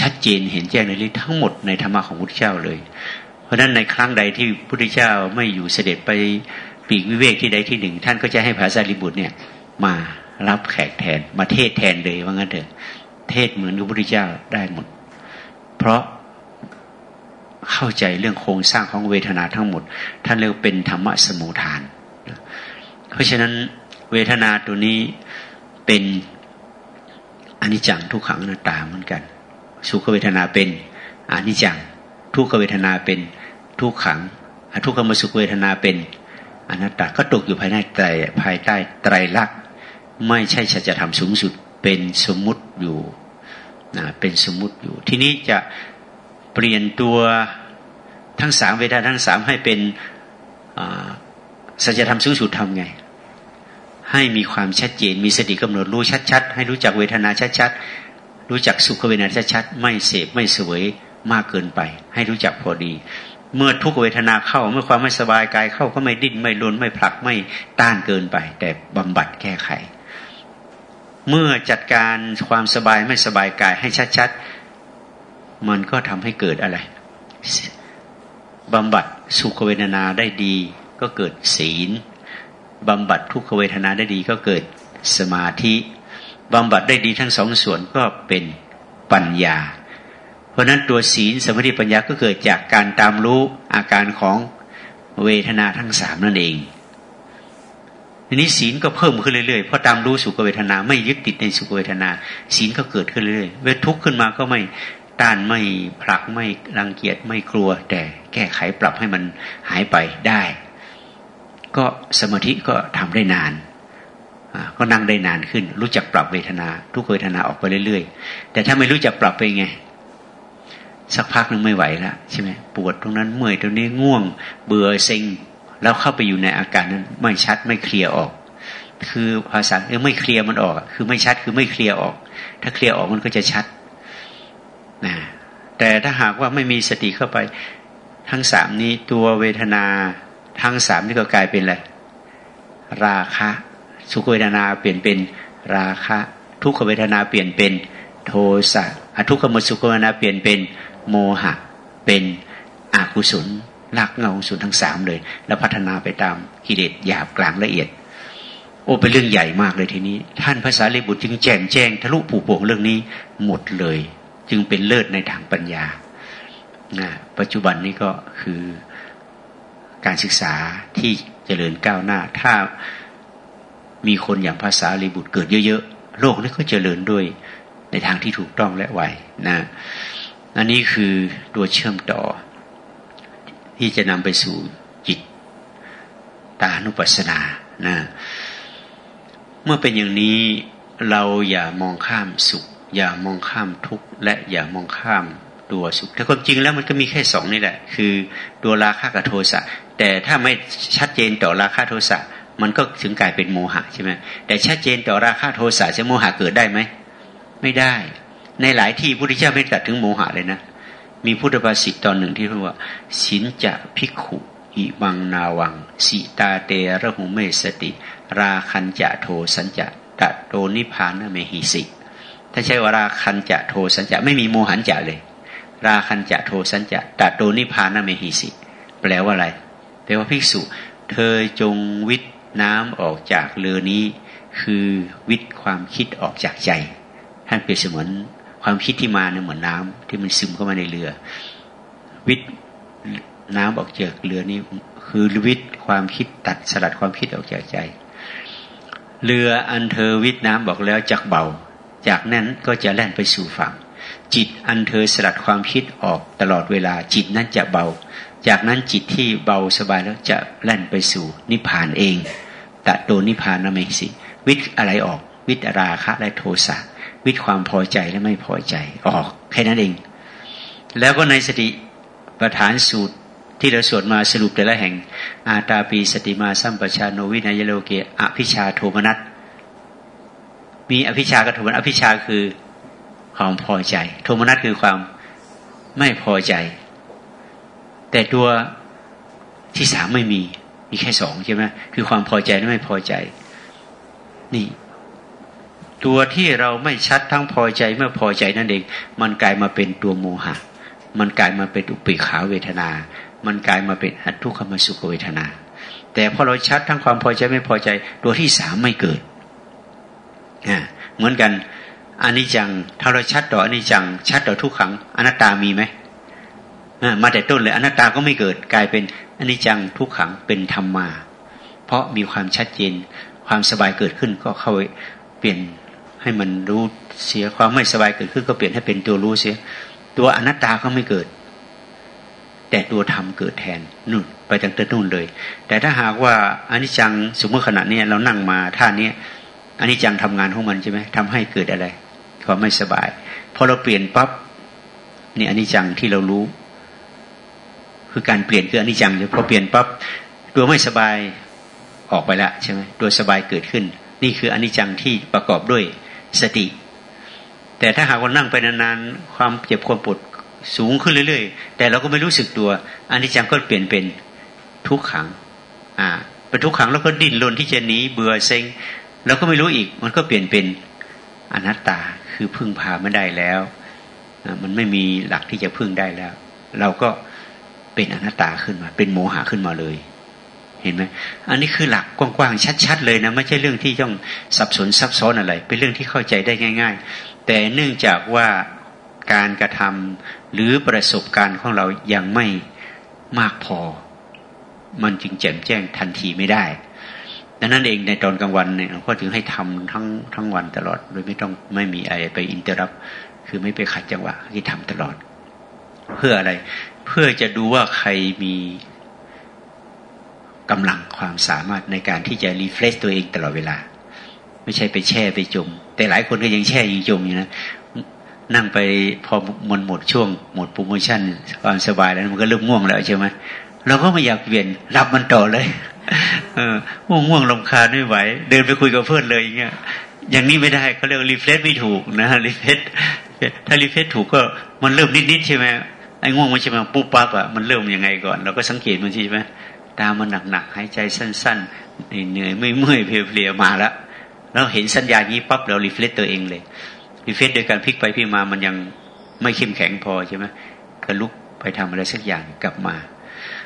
A: ชัดเจนเห็นแจ้งในเรื่องทั้งหมดในธรรมะของพุทธเจ้าเลย เพราะฉะนั้นในครั้งใดที่พุทธเจ้าไม่อยู่เสด็จไปปีกวิเวกที่ใดที่หนึ่ง ท่านก็จะให้พระสารีบุตรเนี่ย มารับแขกแทนมาเทศแทนเลยว่างั้นเถอะ เทศเหมือนพระพุทธเจ้าได้หมด เพราะเข้าใจเรื่องโครงสร้างของเวทนาทั้งหมด ท่านเรียกเป็นธรรมะสมุทาน เพราะฉะนั้นเวทนาตัวนี้เป็นอนิจจังทุกขังอนัตตาเหมือนกัน สุขเวทนาเป็นอนิจจัง ทุกขเวทนาเป็นทุกขังทุกขมสุขเวทนาเป็นอนัตตาก็ตกอยู่ภายในใจภายใต้ไตรลักษณ์ไม่ใช่สัจธรรมสูงสุดเป็นสมมุติอยู่นะเป็นสมมุติอยู่ ทีนี้จะเปลี่ยนตัวทั้งสามเวทนาทั้งสามให้เป็นสัจธรรมสูงสุดทำไง ให้มีความชัดเจนมีสติกำหนดรู้ชัดๆ ให้รู้จักเวทนาชัดๆ รู้จักสุขเวทนาชัดๆไม่เสพไม่สวยมากเกินไป ให้รู้จักพอดี เมื่อทุกเวทนาเข้าเมื่อความไม่สบายกายเข้าก็ไม่ดิ้นไม่ลนไม่ผลักไม่ต้านเกินไป แต่บำบัดแก้ไข เมื่อจัดการความสบายไม่สบายกายให้ชัดๆ มันก็ทำให้เกิดอะไรบำบัดสุขเวทนาได้ดี ก็เกิดศีลบำบัดทุกขเวทนาได้ดีก็เกิดสมาธิ บำบัดได้ดีทั้งสองส่วนก็เป็นปัญญา เพราะนั้นตัวศีลสมาธิปัญญาก็เกิดจากการตามรู้อาการของเวทนาทั้งสามนั่นเองทีนี้ศีลก็เพิ่มขึ้นเรื่อยๆเพราะตามรู้สุขเวทนาไม่ยึดติดในสุขเวทนา ศีลก็เกิดขึ้นเรื่อยๆเวททุกข์ขึ้นมาก็ไม่ต้านไม่ผลักไม่รังเกียจไม่กลัว แต่แก้ไขปรับให้มันหายไปได้ ก็สมาธิก็ทำได้นาน ก็นั่งได้นานขึ้น รู้จักปรับเวทนา ทุกเวทนาออกไปเรื่อยๆ แต่ถ้าไม่รู้จักปรับไปไง สักพักนึงไม่ไหวแล้วใช่ไหมปวดตรงนั้นเมื่อยตรงนี้ง่วง เบื่อเซ็งแล้วเข้าไปอยู่ในอาการนั้นไม่ชัดไม่เคลียร์ออก คือภาษาเออไม่เคลียร์มันออก คือไม่ชัดคือไม่เคลียร์ออก ถ้าเคลียร์ออกมันก็จะชัดนะแต่ถ้าหากว่าไม่มีสติเข้าไป ทั้งสามนี้ตัวเวทนา ทั้งสามนี่ก็กลายเป็นอะไรราคะ สุขเวทนาเปลี่ยนเป็นราคะ ทุกขเวทนาเปลี่ยนเป็นโทสะอทุกขมสุขเวทนาเปลี่ยนเป็นโมหะ เป็นอกุศลลักเงาของสุนทั้งสามเลย แล้วพัฒนาไปตามกิเลสหยาบกลางละเอียด โอ้เป็นเรื่องใหญ่มากเลยทีนี้ ท่านภาษาลิบุตรจึงแจ้งแจ้งทะลุผูโป่งเรื่องนี้หมดเลย จึงเป็นเลิศในทางปัญญานะปัจจุบันนี้ก็คือการศึกษาที่เจริญก้าวหน้า ถ้า มีคนอย่างภาษาลีบุตรเกิดเยอะๆ โลกนี้ก็เจริญด้วยในทางที่ถูกต้องและไวนะอันนี้คือตัวเชื่อมต่อ ที่จะนำไปสู่จิตตานุปัสสนานะเมื่อเป็นอย่างนี้เราอย่ามองข้ามสุข อย่ามองข้ามทุกข์ และอย่ามองข้ามตัวสุขแต่ความจริงแล้วมันก็มีแค่สองนี่แหละ คือตัวราคะกับโทสะแต่ถ้าไม่ชัดเจนต่อราคะโทสะ มันก็ถึงกลายเป็นโมหะใช่ไหมแต่ชัดเจนต่อราคะโทสะจะโมหะเกิดได้ไหมไม่ได้ ในหลายที่พุทธเจ้าไม่ตรัสถึงโมหะเลยนะ มีพุทธภาษิตตอนหนึ่งที่พูดว่าสินจะพิกขุอิวังนาวัง สิตาเตระหุเมสติ ราคันจะโทสัญจะตะโตนิพานเมหิสิ ถ้าใช้ว่าราคันจะโทสัญจะไม่มีโมหันจะเลย ราคันจะโทสัญจะตะโตนิพานเมหิสิ แปลว่าอะไร แปลว่าภิกษุ เธอจงวิท น้ำออกจากเรือนี้ คือวิทย์ความคิดออกจากใจ ท่านเปรียบเสมือนความคิดที่มาเนี่ยเหมือนน้ำที่มันซึมเข้ามาในเรือ วิทย์น้ำออกจากเรือนี้ คือวิทย์ความคิดตัดสลัดความคิดออกจากใจ เรืออันเธอวิทย์น้ำบอกแล้วจักเบา จากนั้นก็จะแล่นไปสู่ฝั่งจิตอันเธอสลัดความคิดออกตลอดเวลาจิตนั้นจะเบา จากนั้นจิตที่เบาสบายแล้วจะแล่นไปสู่นิพพานเองตะโดนิพานนะเมสิวิทย์อะไรออก วิทย์ราคะและโทสะวิทย์ความพอใจและไม่พอใจออกแค่นั้นเอง แล้วก็ในสติประฐานสูตรที่เราสวดมาสรุปแต่ละแห่ง อาตาปีสติมาสัมปชาโนวินายโลเกอภิชาโทมนัสมีอภิชากับโทมนัสอภิชาคือความพอใจ โทมนัสคือความไม่พอใจ แต่ตัวที่สามไม่มี มีแค่สองใช่ไหมคือความพอใจและไม่พอใจ นี่ ตัวที่เราไม่ชัดทั้งพอใจไม่พอใจนั่นเอง มันกลายมาเป็นตัวโมหะ มันกลายมาเป็นอุปิขาเวทนา มันกลายมาเป็นอัตทุกขมสุขเวทนา แต่พอเราชัดทั้งความพอใจไม่พอใจ ตัวที่สามไม่เกิดอ่าเหมือนกันอนนี้จังถ้าเราชัดต่ออนนี้จัง ชัดต่อทุกขังอนัตตามีไหม มาแต่ต้นเลยอนัตตาก็ไม่เกิดกลายเป็นอนนี้จังทุกขังเป็นธรรมมา เพราะมีความชัดเจนความสบายเกิดขึ้นก็เข้าเปลี่ยนให้มันรู้เสียความไม่สบายเกิดขึ้น ก็เปลี่ยนให้เป็นตัวรู้เสีย ตัวอนัตตาก็ไม่เกิด แต่ตัวธรรมเกิดแทนนู่นไปตั้งแต่นู่นเลย แต่ถ้าหากว่าอนนี้จังสมมติขณะนี้เรานั่งมาท่านี้อนนี้จังทำงานของมันใช่ไหมทำให้เกิดอะไร ความไม่สบายพอเราเปลี่ยนปั๊บนี่อนนี้จังที่เรารู้ คือการเปลี่ยนคืออนิจจังพอเปลี่ยนปั๊บตัวไม่สบายออกไปละใช่ไหมตัวสบายเกิดขึ้น นี่คืออนิจจังที่ประกอบด้วยสติ แต่ถ้าหากว่านั่งไปนานๆความเจ็บความปวดสูงขึ้นเรื่อยๆ แต่เราก็ไม่รู้สึกตัวอนิจจังก็เปลี่ยนเป็นทุกขังอ่าเป็นทุกขังแล้วก็ดิ้นรนที่จะหนีเบื่อเซ็งแล้วก็ไม่รู้อีก มันก็เปลี่ยนเป็นอนัตตาคือพึ่งพาไม่ได้แล้ว มันไม่มีหลักที่จะพึ่งได้แล้ว เราก็ เป็นอนัตตาขึ้นมา เป็นโมหะขึ้นมาเลย เห็นไหมอันนี้คือหลักกว้างๆชัด ๆ เลยนะไม่ใช่เรื่องที่ต้องสับสนซับซ้อนอะไร เป็นเรื่องที่เข้าใจได้ง่าย ๆ แต่เนื่องจากว่าการกระทำหรือประสบการณ์ของเรายังไม่มากพอ มันจึงแจ่มแจ้งทันทีไม่ได้ดังนั้นเองในตอนกลางวันเนี่ยหลวงพ่อถึงให้ทำทั้งทั้งวันตลอดโดยไม่ต้องไม่มีอะไรไปอินเตอร์รับ คือไม่ไปขัดจังหวะที่ทำตลอด เพื่ออะไร เพื่อจะดูว่าใครมีกำลังความสามารถในการที่จะ refresh ตัวเองตลอดเวลา ไม่ใช่ไปแช่ไปจม แต่หลายคนก็ยังแช่ยังจมอยู่นะนั่งไปพอมันหมดช่วง หมดโปรโมชั่นความสบายแล้วมันก็เริ่มง่วงแล้วใช่ไหมเราก็ไม่อยากเปลี่ยนรับมันต่อเลยเออง่วงง่วงรำคาญไม่ไหว เดินไปคุยกับเพื่อนเลยอย่างเงี้ยอย่างนี้ไม่ได้เขาเรียก refresh ไม่ถูกนะ refreshถ้า refresh ถูกก็มันเริ่มนิดๆใช่ไหม อ้อง่วงมันใช่ไหมปุ๊บปั๊บอะมันเริ่มยังไงก่อนเราก็สังเกตมันใช่ไหมตามันหนักๆหายใจสั้นๆเหนื่อยไม่เมื่อยเพลียๆมาแล้วเราเห็นสัญญาณนี้ปั๊บเรา refresh ตัวเองเลย refresh โดยการพลิกไปพลิกมามันยังไม่เข้มแข็งพอใช่ไหมก็ลุกไปทำอะไรสักอย่างกลับมา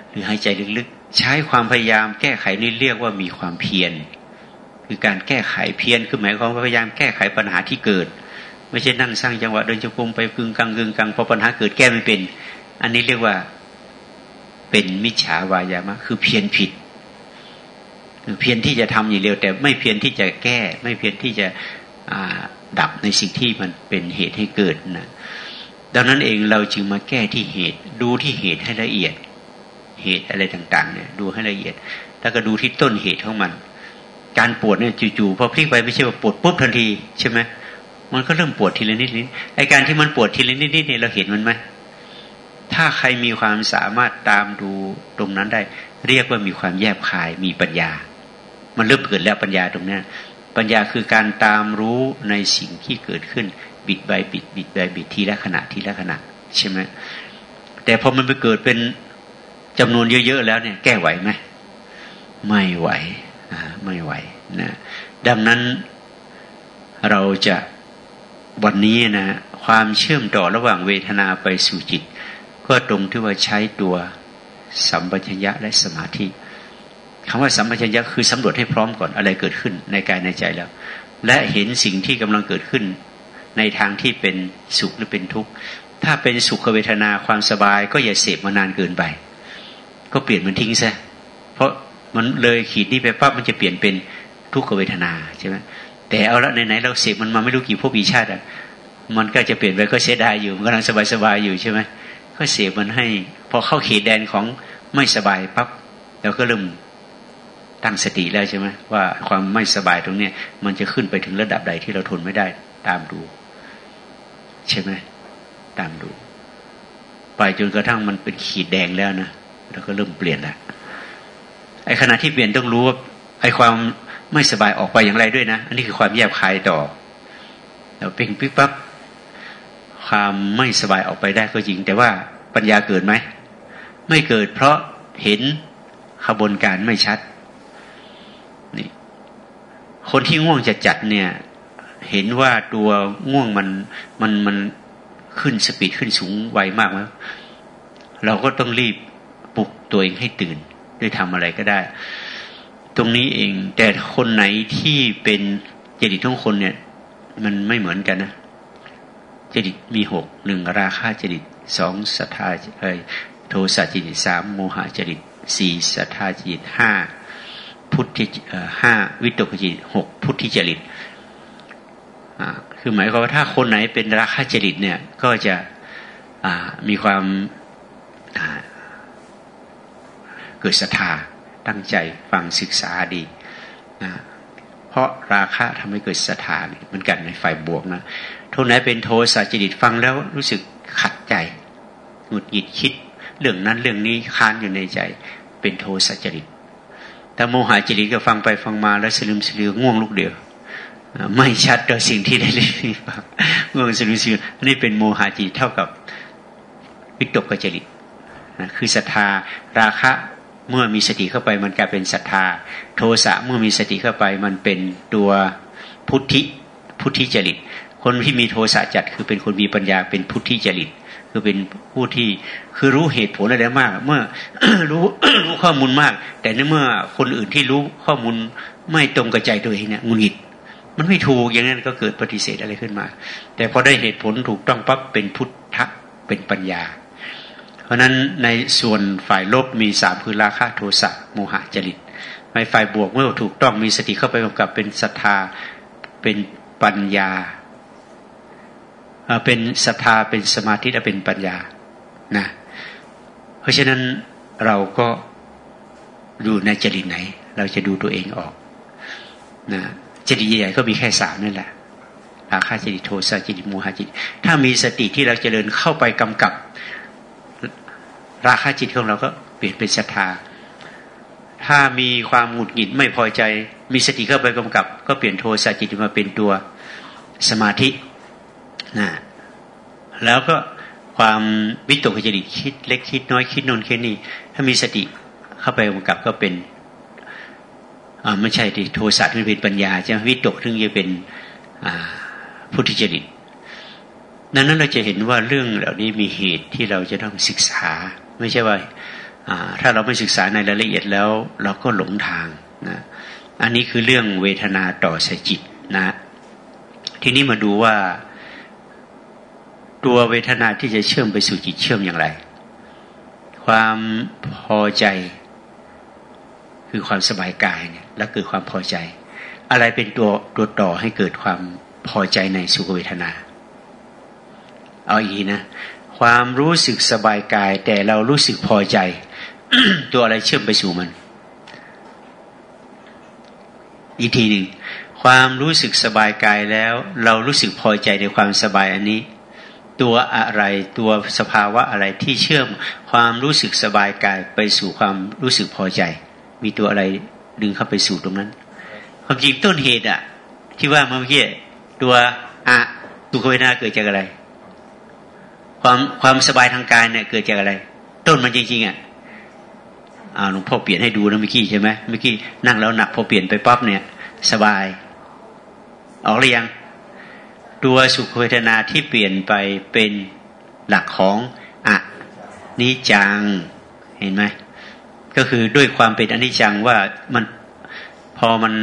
A: หรือหายใจลึกๆ ใช้ความพยายามแก้ไขนี่เรียกว่ามีความเพียรคือการแก้ไขเพียรคือหมายความว่าพยายามแก้ไขปัญหาที่เกิด ไม่ใช่นั่งสร้างจังหวะเดินจงกรมไปกึ่งกลางกึ่งกลางพอปัญหาเกิดแก้ไม่เป็น อันนี้เรียกว่าเป็นมิจฉาวายามะ คือเพียรผิด เพียรที่จะทำอย่างเดียว แต่ไม่เพียรที่จะแก้ ไม่เพียรที่จะดับในสิ่งที่มันเป็นเหตุให้เกิดนะดังนั้นเองเราจึงมาแก้ที่เหตุ ดูที่เหตุให้ละเอียด เหตุอะไรต่าง ๆ เนี่ย ดูให้ละเอียด แล้วก็ดูที่ต้นเหตุของมัน การปวดเนี่ยจู่ๆพอพลิกไปไม่ใช่ว่าปวดปุ๊บทันทีใช่ไหมมันก็เริ่มปวดทีละนิดนิดไอการที่มันปวดทีละนิดนิดเนี่ยเราเห็นมันไหม ถ้าใครมีความสามารถตามดูตรงนั้นได้ เรียกว่ามีความแยบคายมีปัญญา มันเริ่มเกิดแล้วปัญญาตรงนี้ปัญญาคือการตามรู้ในสิ่งที่เกิดขึ้น บิดใบบิดบิดใบบิดทีละขณะทีละขณะใช่ไหมแต่พอมันไปเกิดเป็นจำนวนเยอะๆแล้วเนี่ย แก้ไหวไหมไม่ไหวไม่ไหวนะดังนั้นเราจะวันนี้นะความเชื่อมต่อระหว่างเวทนาไปสู่จิต ก็ตรงที่ว่าใช้ตัวสัมปชัญญะและสมาธิคำว่าสัมปชัญญะคือสำรวจให้พร้อมก่อนอะไรเกิดขึ้นในกายในใจแล้ว และเห็นสิ่งที่กำลังเกิดขึ้น ในทางที่เป็นสุขหรือเป็นทุกข์ถ้าเป็นสุขเวทนาความสบาย ก็อย่าเสพมานานเกินไป ก็เปลี่ยนมันทิ้งซะเพราะมันเลยขีดนี้ไปปั๊บมันจะเปลี่ยนเป็นทุกขเวทนาใช่ไหมแต่เอาละไหนๆเราเสพมันมาไม่รู้กี่พวกกี่ชาติอะมันก็จะเปลี่ยนไปก็เสียดายอยู่มันกำลังสบายๆอยู่ใช่ไหม ก็เสียมันให้ พอเข้าเขตแดนของไม่สบายปั๊บเราก็เริ่มตั้งสติแล้วใช่ไหมว่าความไม่สบายตรงเนี้ยมันจะขึ้นไปถึงระดับใดที่เราทนไม่ได้ ตามดู ใช่ไหมตามดู ไปจนกระทั่งมันเป็นขีดแดงแล้วนะเราก็เริ่มเปลี่ยนละไอ้ขณะที่เปลี่ยนต้องรู้ว่าไอ้ความไม่สบายออกไปอย่างไรด้วยนะ อันนี้คือความแยบคายต่อเราเพ่งปิ๊บปั๊บ ความไม่สบายออกไปได้ก็จริง แต่ว่าปัญญาเกิดไหม ไม่เกิดเพราะเห็นขบวนการไม่ชัดนี่คนที่ง่วงจะจัดเนี่ย เห็นว่าตัวง่วงมันมันมันขึ้นสปีดขึ้นสูงไวมากแล้วเราก็ต้องรีบปลุกตัวเองให้ตื่นด้วยทำอะไรก็ได้ ตรงนี้เองแต่คนไหนที่เป็นจริตทุกคนเนี่ย มันไม่เหมือนกันนะ จริตมีหกหนึ่งราคะจริตสองสัทธาเอยโทสะจริตสามโมหะจริตสี่สัทธาจริตห้าพุทธิห้าวิตกจริตหกพุทธิจริตคือหมายความว่าถ้าคนไหนเป็นราคะจริตเนี่ยก็จะมีความเกิดศรัทธาตั้งใจฟังศึกษาดีนะเพราะราคะทำให้เกิดศรัทธาเหมือนกันในฝ่ายบวกนะ ทุนไหนเป็นโทสะจริตฟังแล้วรู้สึกขัดใจหงุดหงิดคิด เรื่องนั้นเรื่องนี้ค้านอยู่ในใจ เป็นโทสะจริตแต่โมหะจริตก็ฟังไปฟังมาแล้วสลืมสลือง่วงลูกเดียวไม่ชัดต่อสิ่งที่ได้เรียนง่วงสลืมสลืออันนี้เป็นโมหะจริตเท่ากับวิตกจริตนะคือศรัทธาราคะเมื่อมีสติเข้าไปมันกลายเป็นศรัทธา โทสะเมื่อมีสติเข้าไปมันเป็นตัวพุทธิพุทธิจริต คนที่มีโทสะจัด คือเป็นคนมีปัญญาเป็นพุทธิจริต คือเป็นผู้ที่คือรู้เหตุผลอะไรมาก เมื่อรู้รู้ข้อมูลมาก แต่ในเมื่อคนอื่นที่รู้ข้อมูลไม่ตรงกับใจตัวเองเนี่ยงุนหิดมันไม่ถูกอย่างนั้นก็เกิดปฏิเสธอะไรขึ้นมา แต่พอได้เหตุผลถูกต้องปั๊บเป็นพุทธะเป็นปัญญา เพราะนั้นในส่วนฝ่ายลบมีสามคือราคะโทสะโมหะจริตไปในฝ่ายบวกเมื่อถูกต้องมีสติเข้าไปกำกับเป็นศรัทธาเป็นปัญญา เป็นศรัทธาเป็นสมาธิและเป็นปัญญานะเพราะฉะนั้นเราก็ดูในจริตไหน เราจะดูตัวเองออกนะจริตใหญ่ก็มีแค่สามนั่นแหละราคาจริตโทสะจริตโมหะจิต ถ้ามีสติที่เราจเจริญเข้าไปกำกับ ราคาจิตของเราก็เปลี่ยนเป็นศรัทธา ถ้ามีความหงุดหงิดไม่พอใจ มีสติเข้าไปกำกับ ก็เปลี่ยนโทสะจิตมาเป็นตัวสมาธิ นะแล้วก็ความวิตกจริตคิดเล็กคิดน้อยคิดนนคิดนี่ถ้ามีสติเข้าไปกำกับก็เป็นอ่าไม่ใช่ที่โทสะที่เป็นปัญญาใช่ไหมวิตกถึงจะเป็นอ่าพุทธิจริตดังนั้นเราจะเห็นว่าเรื่องเหล่านี้มีเหตุที่เราจะต้องศึกษา ไม่ใช่ว่าถ้าเราไม่ศึกษาในรายละเอียดแล้ว เราก็หลงทางนะอันนี้คือเรื่องเวทนาต่อสจิตนะ ทีนี้มาดูว่า ตัวเวทนาที่จะเชื่อมไปสู่จิตเชื่อมอย่างไร ความพอใจ คือความสบายกายเนี่ยแล้วเกิดความพอใจ อะไรเป็นตัวตัวต่อให้เกิดความพอใจในสุขเวทนา เอาอีกนะ ความรู้สึกสบายกาย แต่เรารู้สึกพอใจ ตัวอะไรเชื่อมไปสู่มัน อีกทีหนึ่งความรู้สึกสบายกายแล้ว เรารู้สึกพอใจในความสบายอันนี้ ตัวอะไรตัวสภาวะอะไรที่เชื่อมความรู้สึกสบายกายไปสู่ความรู้สึกพอใจ มีตัวอะไรดึงเข้าไปสู่ตรงนั้น ความจริงต้นเหตุอะที่ว่าเมื่อกี้ตัวอะตุขเวทนาเกิดจากอะไร ความความสบายทางกายเนี่ยเกิดจากอะไร ต้นมันจริงๆอะอาหลวงพ่อเปลี่ยนให้ดูนะเมื่อกี้ใช่ไหมเมื่อกี้นั่งแล้วหนักพอเปลี่ยนไปปั๊บเนี่ย สบาย ออกหรือยัง ตัวสุขเวทนาที่เปลี่ยนไปเป็นหลักของอะนิจังเห็นไหมก็คือด้วยความเป็นอนิจจังว่ามันพอมัน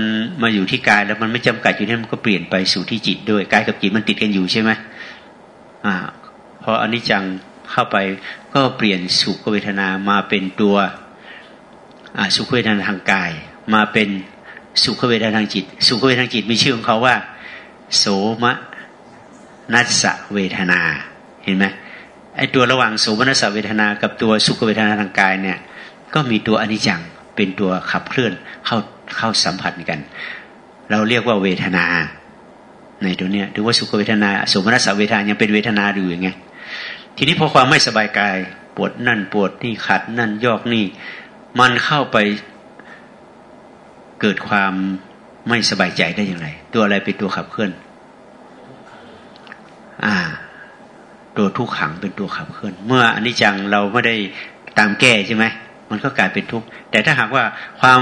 A: มาอยู่ที่กายแล้วมันไม่จำกัดอยู่ที่มันก็เปลี่ยนไปสู่ที่จิตด้วยกายกับจิตมันติดกันอยู่ใช่ไหมอ่าพออนิจจังเข้าไปก็เปลี่ยนสุขเวทนามาเป็นตัวสุขเวทนาทางกาย มาเป็นสุขเวทนาทางจิต สุขเวทนาทางจิตมีชื่อของเขาว่า โสม นัสเวทนาเห็นไหมไอ้ตัวระหว่างโสมนัสเวทนากับตัวสุขเวทนาทางกายเนี่ย ก็มีตัวอนิจจังเป็นตัวขับเคลื่อนเข้าเข้าสัมผัสกัน เราเรียกว่าเวทนา ในตัวเนี้ยถือว่าสุขเวทนา สมนัสเวทนายังเป็นเวทนาอยู่อย่างไงทีนี้พอความไม่สบายกายปวดนั่นปวดนี่ขัดนั่นยอกนี่ มันเข้าไปเกิดความไม่สบายใจได้อย่างไร ตัวอะไรเป็นตัวขับเคลื่อน อ่า ตัวทุกขังเป็นตัวขับเคลื่อน เมื่ออนิจจังเราไม่ได้ตามแก้ใช่ไหมมันก็กลายเป็นทุกข์แต่ถ้าหากว่าความ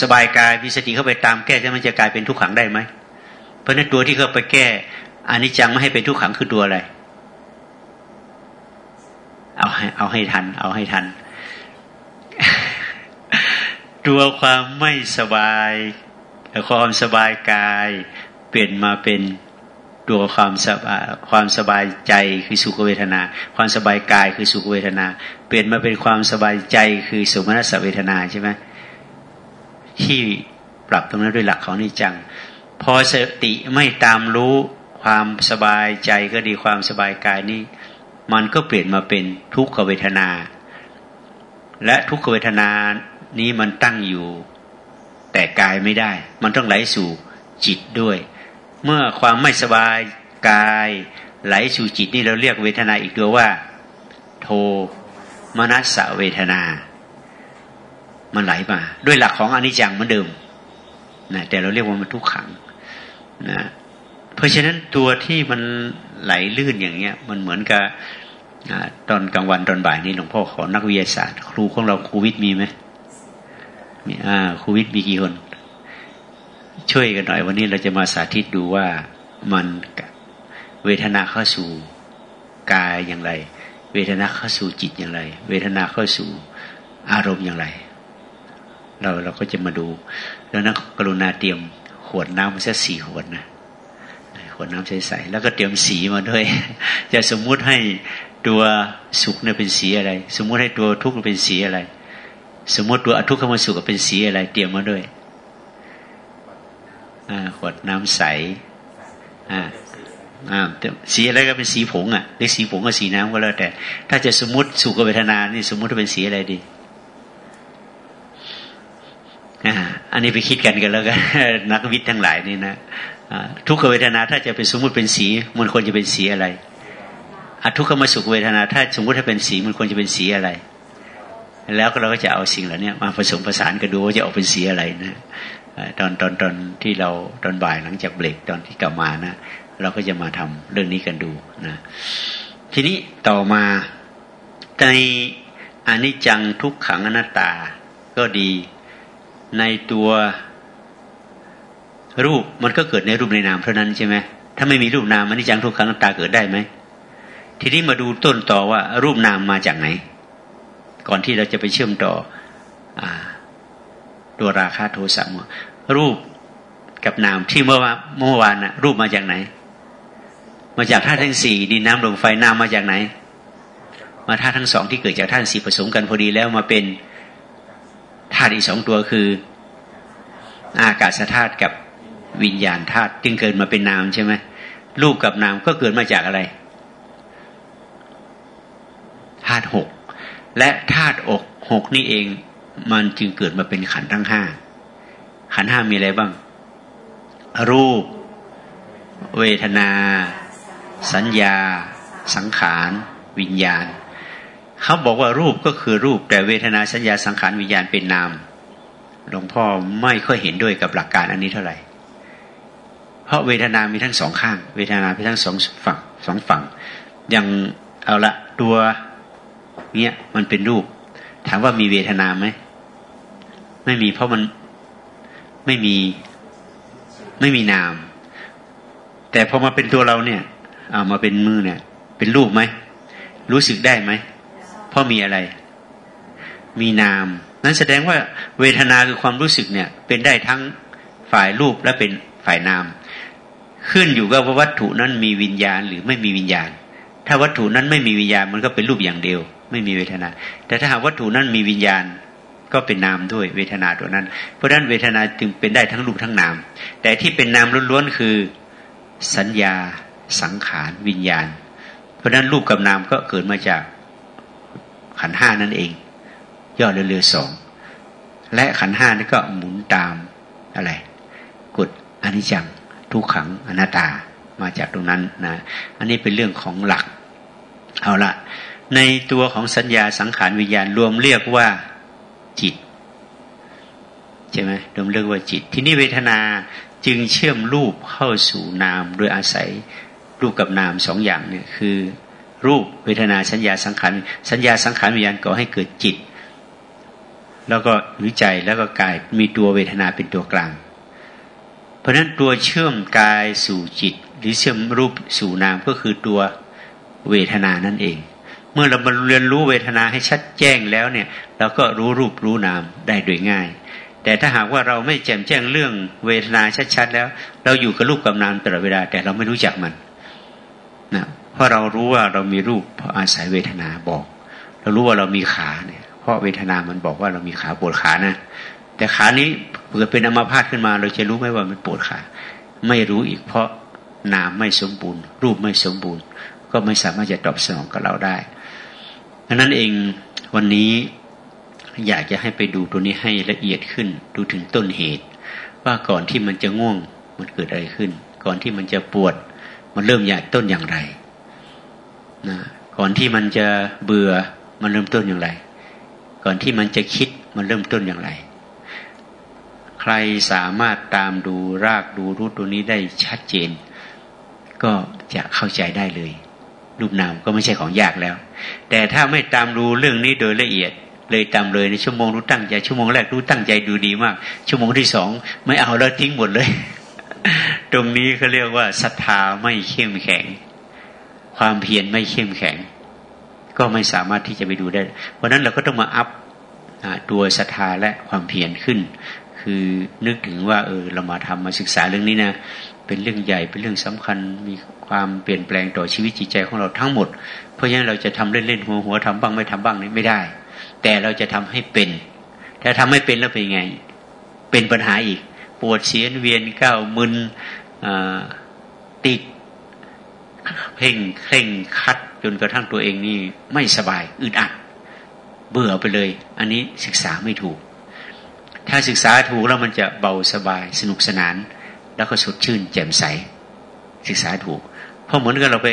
A: สบายกายมีสติเข้าไปตามแก้จะมันจะกลายเป็นทุกขังได้ไหมเพราะนั้นตัวที่เข้าไปแก้อานิจจังไม่ให้เป็นทุกขังคือตัวอะไร เอาให้เอาให้ทัน เอาให้ทัน ตัวความไม่สบายความสบายกาย เปลี่ยนมาเป็น ตัวความสบายความสบายใจคือสุขเวทนา ความสบายกายคือสุขเวทนา เปลี่ยนมาเป็นความสบายใจคือสมนัสเวทนาใช่ไหมที่ปรับตรงนั้นด้วยหลักของนิจัง พอสติไม่ตามรู้ความสบายใจก็ดีความสบายกายนี้ มันก็เปลี่ยนมาเป็นทุกขเวทนา และทุกขเวทนานี้มันตั้งอยู่ แต่กายไม่ได้ มันต้องไหลสู่จิตด้วย เมื่อความไม่สบายกายไหลสู่จิตนี่เราเรียกเวทนาอีกตัวว่า โทมนัสเวทนา มันไหลมา ด้วยหลักของอนิจจังเหมือนเดิมนะแต่เราเรียกว่ามันทุกขังนะเพราะฉะนั้นตัวที่มันไหลลื่นอย่างเงี้ย มันเหมือนกับตอนกลางวันตอนบ่ายนี่หลวงพ่อขอนักวิทยาศาสตร์ ครูของเราครูวิทย์มีไหมมีอ่าครูวิทย์มีกี่คน ช่วยกันหน่อยวันนี้เราจะมาสาธิตดูว่ามันเวทนาเข้าสู่กายอย่างไร เวทนาเข้าสู่จิตอย่างไร เวทนาเข้าสู่อารมณ์อย่างไร เราเราก็จะมาดู แล้วนักกรุณาเตรียมขวดน้ำมาสักสี่ขวดนะขวดน้ำใสๆแล้วก็เตรียมสีมาด้วย จะสมมุติให้ตัวสุขเนี่ยเป็นสีอะไร สมมุติให้ตัวทุกข์เป็นสีอะไร สมมติตัวอทุกขมสุขเป็นสีอะไร เตรียมมาด้วย ขวดน้ำใสอ่าอ่าสีอะไรก็เป็นสีผงอะหรือสีผงกับสีน้ำก็แล้วแต่ ถ้าจะสมมติสุขเวทนานี่สมมติว่าเป็นสีอะไรดีอ่าอันนี้ไปคิดกันกันแล้วกันนักวิทย์ทั้งหลายนี่นะทุกขเวทนาถ้าจะเป็นสมมติเป็นสี มันควรจะเป็นสีอะไรอทุกขมสุขเวทนา ถ้าสมมติถ้าเป็นสีมันควรจะเป็นสีอะไร แล้วก็เราก็จะเอาสิ่งเหล่านี้มาผสมผสานกันดูว่าจะออกเป็นสีอะไรนะ ตอนตอนตอนที่เราตอนบ่ายหลังจากเบรกตอนที่กลับมานะเราก็จะมาทำเรื่องนี้กันดูนะทีนี้ต่อมาในอนิจจังทุกขังอนัตตาก็ดีในตัวรูปมันก็เกิดในรูปในนามเท่านั้นใช่ไหมถ้าไม่มีรูปนามอนิจจังทุกขังอนัตตาเกิดได้ไหมทีนี้มาดูต้นต่อว่ารูปนามมาจากไหน ก่อนที่เราจะไปเชื่อมต่ออ่า ตัวราคาโทสะมรูปกับนามที่เมื่อวานเมื่อวานนะรูปมาจากไหน มาจากธาตุทั้งสี่ดินน้ำลมไฟนามมาจากไหน มาธาตุทั้งสองที่เกิดจากธาตุสี่ผสมกันพอดีแล้วมาเป็นธาตุอีกสองตัวคือ อากาศธาตุกับวิญญาณธาตุจึงเกิดมาเป็นนามใช่ไหมรูปกับนามก็เกิดมาจากอะไรธาตุหกและธาตุอกหกนี่เอง มันจึงเกิดมาเป็นขันทั้งห้าขันห้ามีอะไรบ้าง รูป เวทนา สัญญา สังขาร วิญญาณ เขาบอกว่ารูปก็คือรูป แต่เวทนาสัญญาสังขารวิญญาณเป็นนามหลวงพ่อไม่ค่อยเห็นด้วยกับหลักการอันนี้เท่าไหร่ เพราะเวทนามีทั้งสองข้าง เวทนามีทั้งสองฝั่งสองฝั่ง อย่างเอาละตัวเนี้ยมันเป็นรูป ถามว่ามีเวทนาไหม ไม่มีเพราะมันไม่มีไม่มีนาม แต่พอมาเป็นตัวเราเนี่ยเอามาเป็นมือเนี่ย เป็นรูปไหมรู้สึกได้ไหมเพราะมีอะไร มีนาม นั้นแสดงว่าเวทนาคือความรู้สึกเนี่ย เป็นได้ทั้งฝ่ายรูปและเป็นฝ่ายนาม ขึ้นอยู่กับว่าวัตถุนั้นมีวิญญาณหรือไม่มีวิญญาณ ถ้าวัตถุนั้นไม่มีวิญญาณมันก็เป็นรูปอย่างเดียว ไม่มีเวทนา แต่ถ้าหากวัตถุนั้นมีวิญญาณ ก็เป็นนามด้วยเวทนาตัวนั้น เพราะฉะนั้นเวทนาจึงเป็นได้ทั้งรูปทั้งนาม แต่ที่เป็นนามล้วนๆคือสัญญาสังขารวิญญาณ เพราะฉะนั้นรูปกับนามก็เกิดมาจากขันห้านั่นเอง ย่อเรือสองและขันห้านี่ก็หมุนตามอะไรกฎอนิจจังทุกขังอนัตตามาจากตรงนั้นนะอันนี้เป็นเรื่องของหลัก เอาละในตัวของสัญญาสังขารวิญญาณรวมเรียกว่า จิตใช่ไหมรวมเรียกว่าจิต ที่นี่เวทนาจึงเชื่อมรูปเข้าสู่นาม โดยอาศัยรูปกับนามสองอย่างเนี่ยคือ รูปเวทนาสัญญาสังขารสัญญาสังขารวิญญาณก่อให้เกิดจิต แล้วก็วิจัยแล้วก็กายมีตัวเวทนาเป็นตัวกลาง เพราะฉะนั้นตัวเชื่อมกายสู่จิต หรือเชื่อมรูปสู่นามก็คือตัวเวทนานั่นเอง เมื่อเรามาเรียนรู้เวทนาให้ชัดแจ้งแล้วเนี่ย เราก็รู้รูปรู้นามได้โดยง่าย แต่ถ้าหากว่าเราไม่แจ่มแจ้งเรื่องเวทนาชัดๆแล้ว เราอยู่กับรูปกับนามตลอดเวลาแต่เราไม่รู้จักมันนะเพราะเรารู้ว่าเรามีรูปเพราะอาศัยเวทนาบอก เรารู้ว่าเรามีขาเนี่ย เพราะเวทนามันบอกว่าเรามีขาปวดขานะแต่ขานี้เกิดเป็นอัมาพาตขึ้นมา เราจะรู้ไหมว่ามันปวดขา ไม่รู้อีกเพราะนามไม่สมบูรณ์ รูปไม่สมบูรณ์ ก็ไม่สามารถจะตอบสนองกับเราได้ ดังนั้นเองวันนี้อยากจะให้ไปดูตัวนี้ให้ละเอียดขึ้น ดูถึงต้นเหตุ ว่าก่อนที่มันจะง่วงมันเกิดอะไรขึ้น ก่อนที่มันจะปวด มันเริ่มใหญ่ต้นอย่างไรนะก่อนที่มันจะเบื่อมันเริ่มต้นอย่างไร ก่อนที่มันจะคิดมันเริ่มต้นอย่างไร ใครสามารถตามดูรากดูรูตัวนี้ได้ชัดเจน ก็จะเข้าใจได้เลย รูปนามก็ไม่ใช่ของยากแล้ว แต่ถ้าไม่ตามดูเรื่องนี้โดยละเอียด เลยตามเลยในชั่วโมงรู้ตั้งใจชั่วโมงแรกรู้ตั้งใจดูดีมาก ชั่วโมงที่สองไม่เอาแล้วทิ้งหมดเลย ตรงนี้เขาเรียกว่าศรัทธาไม่เข้มแข็ง ความเพียรไม่เข้มแข็ง ก็ไม่สามารถที่จะไปดูได้ เพราะนั้นเราก็ต้องมาอัพตัวศรัทธาและความเพียรขึ้น คือนึกถึงว่าเออเรามาทำมาศึกษาเรื่องนี้นะ เป็นเรื่องใหญ่เป็นเรื่องสำคัญ มีความเปลี่ยนแปลงต่อชีวิตจิตใจของเราทั้งหมด เพราะฉะนั้นเราจะทำเล่นๆหัวหัวทำบ้างไม่ทำบ้างนี่ไม่ได้ แต่เราจะทำให้เป็น ถ้าทำให้เป็นแล้วเป็นไง เป็นปัญหาอีก ปวดเสียนเวียนก้าวมึนติดเพ่งเคร่งคัดจนกระทั่งตัวเองนี่ไม่สบายอึดอัด เบื่อไปเลย อันนี้ศึกษาไม่ถูก ถ้าศึกษาถูกแล้วมันจะเบาสบายสนุกสนาน แล้วก็สดชื่น แจ่มใส ศึกษาถูก เพราะเหมือนกับเราไป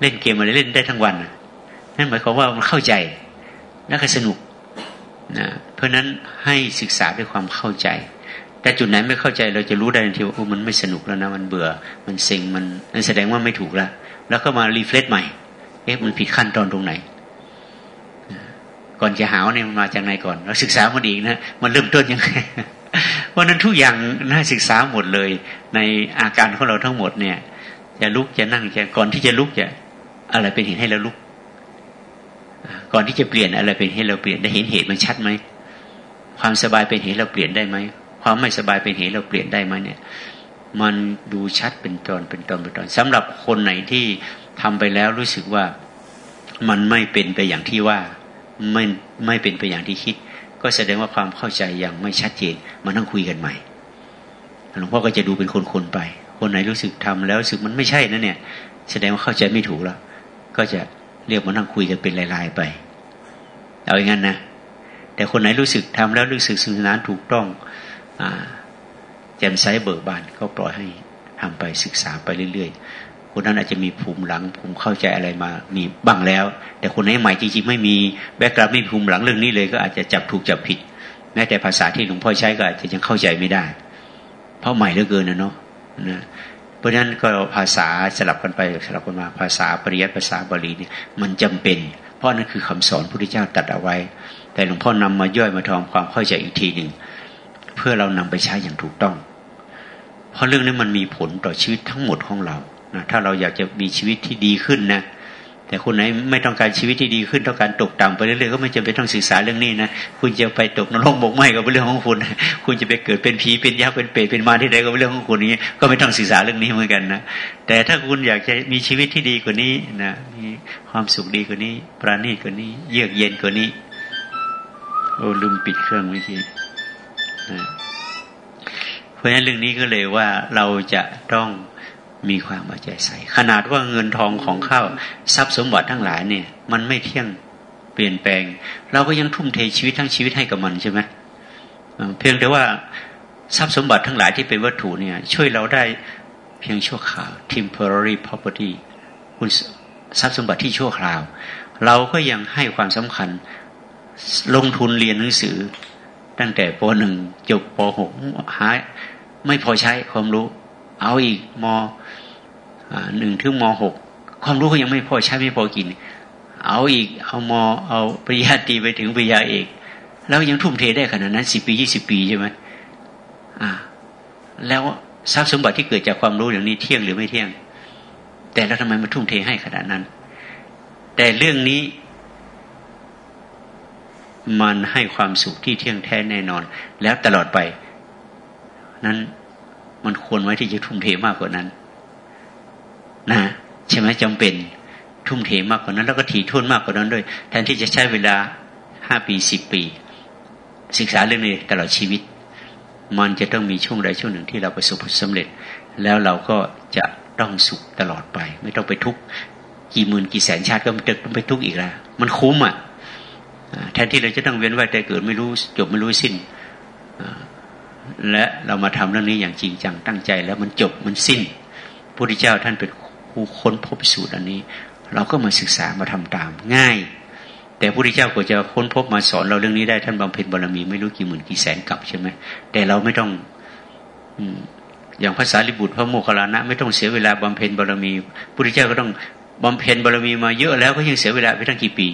A: เล่นเกมอะไรเล่นได้ทั้งวันนั่นหมายความว่ามันเข้าใจแล้วก็สนุกนะเพราะนั้นให้ศึกษาด้วยความเข้าใจ แต่จุดไหนไม่เข้าใจเราจะรู้ได้ทันทีว่าโอ้มันไม่สนุกแล้วนะมันเบื่อ มันเซ็งมันนั่นแสดงว่าไม่ถูกแล้ว แล้วก็มารีเฟล็ชใหม่ เอ๊ะมันผิดขั้นตอนตรงไหน ก่อนจะหาวเนี่ยมันมาจากไหนก่อน เราศึกษามันอีกนะมันเริ่มต้นยังไง เพราะนั้นทุกอย่างน่าศึกษาหมดเลย ในอาการของเราทั้งหมดเนี่ยจะลุกจะนั่งจะก่อนที่จะลุกจะอะไรเป็นเหตุให้เราลุก ก่อนที่จะเปลี่ยนอะไรเป็นเหตุเราเปลี่ยนได้เห็นเหตุมันชัดไหมความสบายเป็นเหตุเราเปลี่ยนได้ไหมความไม่สบายเป็นเหตุเราเปลี่ยนได้ไหมเนี่ย มันดูชัดเป็นตอนเป็นตอนเป็นตอนสำหรับคนไหนที่ทำไปแล้วรู้สึกว่ามันไม่เป็นไปอย่างที่ว่าไม่ไม่เป็นไปอย่างที่คิด ก็แสดงว่าความเข้าใจยังไม่ชัดเจนมานั่งคุยกันใหม่หลวงพ่อก็จะดูเป็นคนๆไป คนไหนรู้สึกทำแล้วรู้สึกมันไม่ใช่นะเนี่ย แสดงว่าเข้าใจไม่ถูกแล้ว ก็จะเรียกมานั่งคุยกันเป็นลายๆไป เอาอย่างนั้นนะแต่คนไหนรู้สึกทำแล้วรู้สึกสื่อสารถูกต้องอแจ่มใสเบิกบานก็ปล่อยให้ทำไปศึกษาไปเรื่อย ๆ คนนั้นอาจจะมีภูมิหลังภูมิเข้าใจอะไรมา มีบ้างแล้ว แต่คนไหนใหม่จริงๆไม่มีแบ็กกราวด์ไม่มีภูมิหลังเรื่องนี้เลย ก็อาจจะจับถูกจับผิด แม้แต่ภาษาที่หลวงพ่อใช้ก็อาจจะยังเข้าใจไม่ได้ เพราะใหม่เหลือเกินนะเนาะนะเพราะฉะนั้นก็ภาษาสลับกันไปสลับกันมาภาษาปริยัติภาษาบาลีเนี่ยมันจำเป็น เพราะนั่นคือคำสอนพระพุทธเจ้าตัดเอาไว้ แต่หลวงพ่อนำมาย่อยมาทำความเข้าใจอีกทีหนึ่งเพื่อเรานำไปใช้อย่างถูกต้อง เพราะเรื่องนี้มันมีผลต่อชีวิตทั้งหมดของเรา นะถ้าเราอยากจะมีชีวิตที่ดีขึ้นนะแต่คนไหนไม่ต้องการชีวิตที่ดีขึ้นต้องการตกต่ำไปเรื่อยๆก็ไม่จำเป็นต้องศึกษาเรื่องนี้นะคุณจะไปตกนรกบกไหมก็เป็นเรื่องของคุณ คุณจะไปเกิดเป็นผีเป็นยักษ์เป็นเปรตเป็นมาที่ใดก็เป็นเรื่องของคุณนี้ ก็ไม่ต้องศึกษาเรื่องนี้เหมือนกันนะแต่ถ้าคุณอยากจะมีชีวิตที่ดีกว่านี้นะมีความสุขดีกว่านี้ ปราณีตกว่านี้ เยือกเย็นกว่านี้โอ้ลืมปิดเครื่องวิธีนะเพราะฉะนั้นเรื่องนี้ก็เลยว่าเราจะต้อง มีความเอาใจใส่ ขนาดว่าเงินทองของข้าวทรัพย์สมบัติทั้งหลายเนี่ย มันไม่เที่ยงเปลี่ยนแปลง เราก็ยังทุ่มเทชีวิตทั้งชีวิตให้กับมันใช่ไหมเพียงแต่ว่าทรัพย์สมบัติทั้งหลายที่เป็นวัตถุเนี่ย ช่วยเราได้เพียงชั่วคราว temporary property คุณทรัพย์สมบัติที่ชั่วคราว เราก็ยังให้ความสำคัญลงทุนเรียนหนังสือ ตั้งแต่ปหนึ่งจบปหกหาไม่พอใช้ความรู้ เอาอีกมหนึ่งถึงมหกความรู้ก็ยังไม่พอใช้ไม่พอกิน เอาอีกเอามเอาปริญญาตรีไปถึงปริญญาเอกแล้วยังทุ่มเทได้ขนาดนั้นสิปียี่สิบปีใช่ไหมอ่า แล้วทรัพย์สมบัติที่เกิดจากความรู้อย่างนี้เที่ยงหรือไม่เที่ยง แต่แล้วทำไมมันทุ่มเทให้ขนาดนั้น แต่เรื่องนี้ มันให้ความสุขที่เที่ยงแท้แน่นอน แล้วตลอดไป นั้น มันควรไว้ที่จะทุ่มเทมากกว่านั้น นะใช่ไหมจำเป็นทุ่มเทมากกว่านั้น แล้วก็ถี่ถ้วนมากกว่านั้นด้วย แทนที่จะใช้เวลาห้าปีสิบปี ศึกษาเรื่องนี้ตลอดชีวิต มันจะต้องมีช่วงใดช่วงหนึ่งที่เราประสบผลสำเร็จ แล้วเราก็จะต้องสุขตลอดไป ไม่ต้องไปทุกข์กี่หมื่นกี่แสนชาติก็ไม่ต้องไปทุกข์อีกแล้วมันคุ้มอะแทนที่เราจะต้องเวียนว่ายแต่เกิดไม่รู้จบไม่รู้สิ้น และเรามาทำเรื่องนี้อย่างจริงจังตั้งใจ แล้วมันจบมันสิ้นพระพุทธเจ้าท่านเป็นผู้ค้นพบสูตรอันนี้ เราก็มาศึกษามาทำตามง่าย แต่พระพุทธเจ้ากว่าจะค้นพบมาสอนเราเรื่องนี้ได้ท่านบำเพ็ญบารมีไม่รู้กี่หมื่นกี่แสนกับใช่ไหมแต่เราไม่ต้องอือย่างภาษาลิบุตรพระโมคคัลลานะ ไม่ต้องเสียเวลาบำเพ็ญบารมีพระพุทธเจ้าก็ต้องบำเพ็ญบารมีมาเยอะแล้วก็ยังเสียเวลาไปตั้งกี่ปี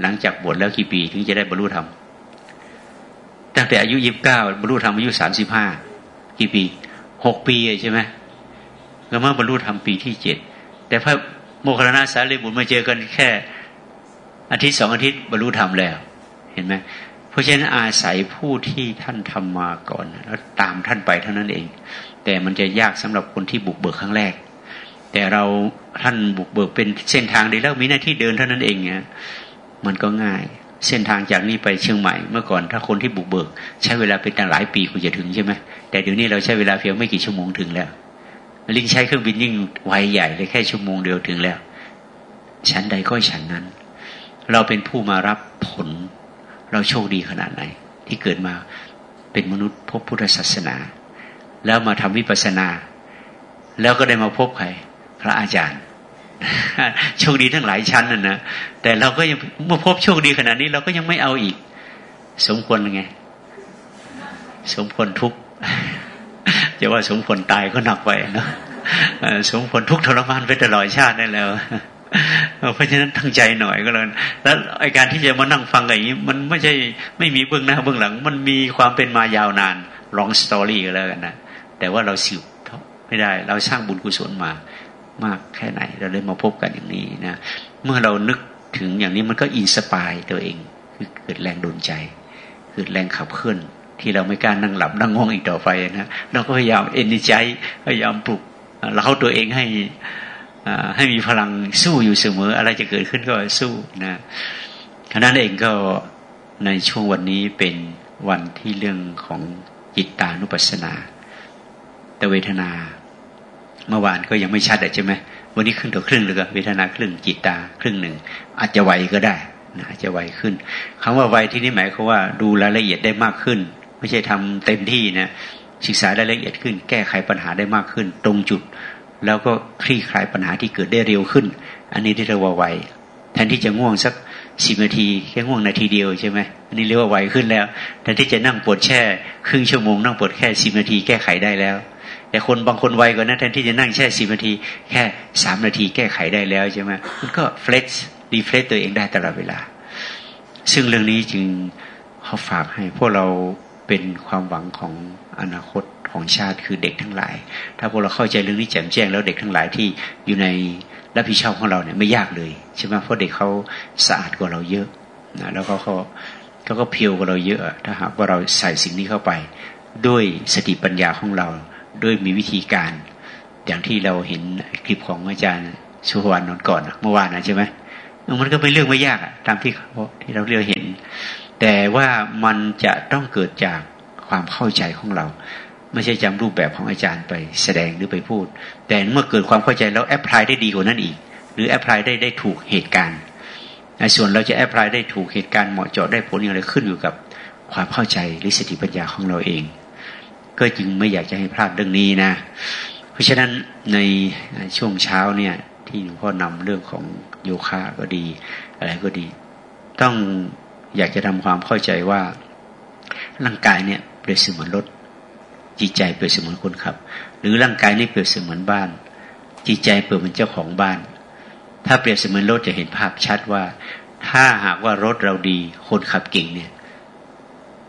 A: หลังจากบวชแล้วกี่ปี ถึงจะได้บรรลุธรรม ตั้งแต่อายุยี่สิบเก้าบรรลุธรรมอายุสามสิบห้ากี่ปีหกปีใช่ไหมก็มาบรรลุธรรมปีที่เจ็ดแต่พระโมคคัลลานะสารีบุตรมาเจอกันแค่ อาทิตย์สองอาทิตย์บรรลุธรรมแล้ว เห็นไหมเพราะฉะนั้นอาศัยผู้ที่ท่านทำมาก่อน แล้วตามท่านไปเท่านั้นเอง แต่มันจะยากสำหรับคนที่บุกเบิกครั้งแรก แต่เราท่านบุกเบิกเป็นเส้นทางดีแล้วมีหน้าที่เดินเท่านั้นเองเนี่ยมันก็ง่าย เส้นทางจากนี้ไปเชียงใหม่เมื่อก่อนถ้าคนที่บุกเบิก ใช้เวลาเป็นตั้งหลายปีกูจะถึงใช่ไหมแต่เดี๋ยวนี้เราใช้เวลาเพียงไม่กี่ชั่วโมงถึงแล้วลิงใช้เครื่องบินยิ่งไวใหญ่เลยแค่ชั่วโมงเดียวถึงแล้วชั้นใดก็ฉันนั้น เราเป็นผู้มารับผล เราโชคดีขนาดไหน ที่เกิดมาเป็นมนุษย์พบพุทธศาสนา แล้วมาทำวิปัสสนา แล้วก็ได้มาพบใคร พระอาจารย์ โชคดีทั้งหลายชั้นน่ะนะแต่เราก็ยังเมื่อพบโชคดีขนาดนี้ เราก็ยังไม่เอาอีก สมควรไง สมควรทุกจะว่าสมควรตายก็หนักไปเนาะสมควรทุกทรมานไปตลอดชาติได้แล้วเพราะฉะนั้นตั้งใจหน่อยก็แล้วแล้วไอการที่จะมานั่งฟังอย่างนี้ มันไม่ใช่ไม่มีเบื้องหน้าเบื้องหลัง มันมีความเป็นมายาวนานลองสตอรี่ก็แล้วกันนะแต่ว่าเราสิบไม่ได้ เราสร้างบุญกุศลมา มากแค่ไหน เราเลยมาพบกันอย่างนี้นะ เมื่อเรานึกถึงอย่างนี้มันก็อินสปายตัวเอง คือเกิดแรงดลใจ เกิดแรงขับเคลื่อนที่เราไม่กล้านั่งหลับนั่งง่วงอีกต่อไปนะเราก็พยายามเอนใจพยายามปลุกเราเข้าตัวเองให้ให้มีพลังสู้อยู่เสมอ อะไรจะเกิดขึ้นก็สู้นะขณะนั้นเองก็ในช่วงวันนี้เป็นวันที่เรื่องของจิตตานุปัสสนาตเวทนา เมื่อวานก็ยังไม่ชัดใช่ไหมวันนี้ครึ่งต่อครึ่งเลยก็เวทนาครึ่งจิตตาครึ่งหนึ่ง อาจจะไวก็ได้นะอาจจะไวขึ้นคำว่าไวที่นี่หมายความว่าดูรายละเอียดได้มากขึ้น ไม่ใช่ทำเต็มที่นะศึกษารายละเอียดขึ้น แก้ไขปัญหาได้มากขึ้น ตรงจุด แล้วก็คลี่คลายปัญหาที่เกิดได้เร็วขึ้น อันนี้ที่เรียกว่าไวแทนที่จะง่วงสักสิบนาทีแค่ง่วงนาทีเดียวใช่ไหมอันนี้เรียกว่าไวขึ้นแล้วแทนที่จะนั่งปวดแช่ ครึ่งชั่วโมงนั่งปวดแค่สิบนาทีแก้ไขได้แล้ว แต่คนบางคนไวกว่านั้นแทนที่จะนั่งแช่สิบนาที แค่สามนาทีแก้ไขได้แล้วใช่ไหมมันก็เฟลชดีเฟลชตัวเองได้ตลอดเวลา ซึ่งเรื่องนี้จึงเขาฝากให้พวกเราเป็นความหวังของอนาคตของชาติคือเด็กทั้งหลาย ถ้าพวกเราเข้าใจเรื่องนี้แจ่มแจ้งแล้วเด็กทั้งหลายที่อยู่ในรับผิดชอบของเราเนี่ยไม่ยากเลยใช่ไหมเพราะเด็กเขาสะอาดกว่าเราเยอะนะแล้วก็เขาเขาก็เพียวกว่าเราเยอะ ถ้าหากว่าเราใส่สิ่งนี้เข้าไป ด้วยสติปัญญาของเรา ด้วยมีวิธีการ อย่างที่เราเห็นคลิปของอาจารย์สุวรรณนนก่อนเมื่อวานนะใช่ไหมมันก็เป็นเรื่องไม่ยากตามที่ที่เราเรียกเห็น แต่ว่ามันจะต้องเกิดจากความเข้าใจของเรา ไม่ใช่จำรูปแบบของอาจารย์ไปแสดงหรือไปพูด แต่เมื่อเกิดความเข้าใจแล้วแอพพลายได้ดีกว่านั้นอีก หรือ apply ได้ได้ถูกเหตุการณ์ในส่วนเราจะ apply ได้ถูกเหตุการณ์เหมาะเจาะได้ผลอย่างไรขึ้นอยู่กับความเข้าใจหรือสติปัญญาของเราเอง ก็จึงไม่อยากจะให้พลาดเรื่องนี้นะ เพราะฉะนั้นในช่วงเช้าเนี่ย ที่หลวงพ่อนำเรื่องของโยคะก็ดี อะไรก็ดี ต้องอยากจะทำความเข้าใจว่าร่างกายเนี่ยเปรียบเสมือนรถจิตใจเปรียบเสมือนคนขับ หรือร่างกายนี่เปรียบเสมือนบ้าน จิตใจเปรียบเหมือนเจ้าของบ้าน ถ้าเปรียบเสมือนรถจะเห็นภาพชัดว่า ถ้าหากว่ารถเราดี คนขับเก่งเนี่ย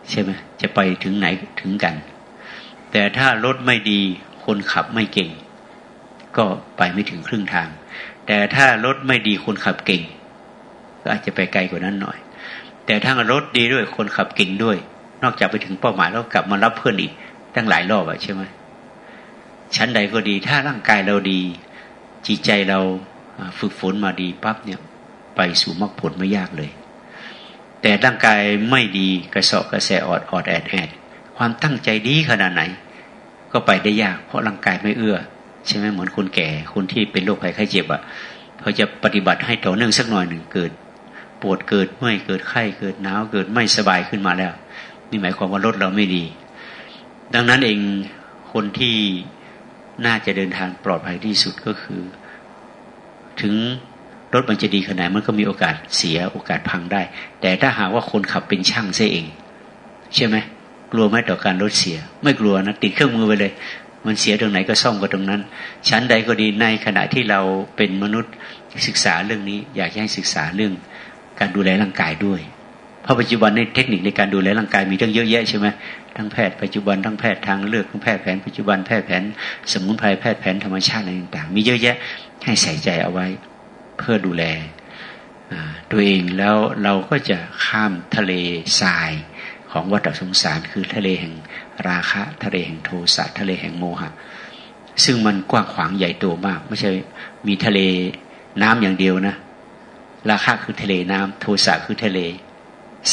A: ใช่ไหมจะไปถึงไหนถึงกัน แต่ถ้ารถไม่ดีคนขับไม่เก่ง ก็ไปไม่ถึงครึ่งทาง แต่ถ้ารถไม่ดีคนขับเก่ง ก็อาจจะไปไกลกว่านั้นหน่อย แต่ถ้ารถดีด้วยคนขับเก่งด้วย นอกจากไปถึงเป้าหมายแล้วกลับมารับเพื่อนอีกตั้งหลายรอบอะใช่ไหมชั้นใดก็ดี ถ้าร่างกายเราดี จิตใจเราฝึกฝนมาดีปั๊บเนี่ยไปสู่มรรคผลไม่ยากเลย แต่ร่างกายไม่ดีกระสอบกระแสออดออดแอดแอด ความตั้งใจดีขนาดไหน ก็ไปได้ยาก เพราะร่างกายไม่เอื้อ ใช่ไหมเหมือนคนแก่ คนที่เป็นโรคภัยไข้เจ็บอะ่ะเขาจะปฏิบัติให้ต่อเนื่องสักหน่อยหนึ่งเกิด ปวดเกิดเมื่อยเกิดไข้เกิดหนาวเกิดไม่สบายขึ้นมาแล้วนี่หมายความว่ารถเราไม่ดี ดังนั้นเองคนที่น่าจะเดินทางปลอดภัยที่สุดก็คือ ถึงรถมันจะดีขนาดมันก็มีโอกาสเสียโอกาสพังได้ แต่ถ้าหากว่าคนขับเป็นช่างเสียเอง ใช่ไหม กลัวไหมต่อการรถเสีย ไม่กลัวนะติดเครื่องมือไปเลย มันเสียตรงไหนก็ซ่อมก็ตรงนั้น ชั้นใดก็ดีในขณะที่เราเป็นมนุษย์ศึกษาเรื่องนี้ อยากให้ศึกษาเรื่องการดูแลร่างกายด้วย เพราะปัจจุบันในเทคนิคในการดูแลร่างกายมีตั้งเยอะแยะใช่ไหมทั้งแพทย์ปัจจุบันทั้งแพทย์ทางเลือกทั้งแพทย์แผนปัจจุบันแพทย์แผนสมุนไพรแพทย์แผนธรรมชาติอะไรต่างๆ มีเยอะแยะให้ใส่ใจเอาไว้เพื่อดูแลตัวเองแล้วเราก็จะข้ามทะเลทราย ของวัฏสงสารคือทะเลแห่งราคะ ทะเลแห่งโทสะทะเลแห่งโมหะ ซึ่งมันกว้างขวางใหญ่โตมาก ไม่ใช่มีทะเลน้ำอย่างเดียวนะ ราคะคือทะเลน้ำโทสะคือทะเล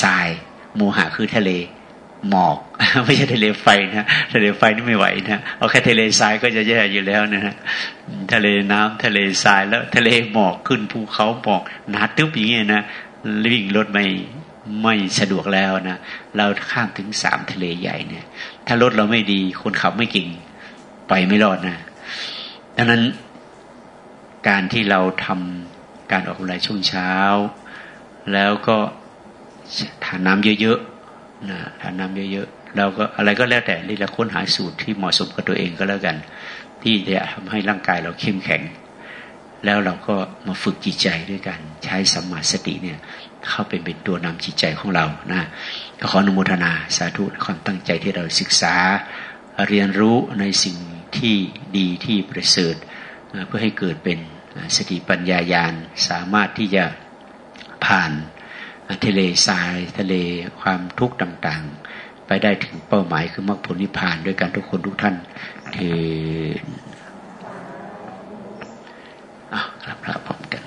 A: ทราย โมหะคือทะเลหมอกไม่ใช่ทะเลไฟนะทะเลไฟนี่ไม่ไหวนะเอาแค่ทะเลทรายก็จะแย่อยู่แล้วนะฮะทะเลน้ำทะเลทรายแล้ว ทะเลหมอกขึ้นภูเขาหมอกหนาตึ๊บอย่างเงี้ยนะวิ่งรถไม่ ไม่สะดวกแล้วนะเราข้ามถึงสามทะเลใหญ่เนี่ย ถ้ารถเราไม่ดี คนขับไม่เก่งไปไม่รอดนะดังนั้นการที่เราทำการออกกำลังช่วงเช้า แล้วก็ทานน้ำเยอะๆนะทานน้ำเยอะๆเราก็อะไรก็แล้วแต่ที่เราค้นหาสูตรที่เหมาะสมกับตัวเองก็แล้วกัน ที่จะทำให้ร่างกายเราเข้มแข็ง แล้วเราก็มาฝึกจิตใจด้วยกัน ใช้สัมมาสติเนี่ย เข้าไปเป็นตัวนำจิตใจของเรานะก็ขออนุโมทนาสาธุความตั้งใจที่เราศึกษา เรียนรู้ในสิ่งที่ดีที่ประเสริฐเพื่อให้เกิดเป็นสติปัญญาญาณสามารถที่จะผ่านทะเลทรายทะเลความทุกข์ต่างๆ ไปได้ถึงเป้าหมายคือมรรคผลนิพพานด้วยกันทุกคนทุกท่านถืออะรับพระพร้อมกัน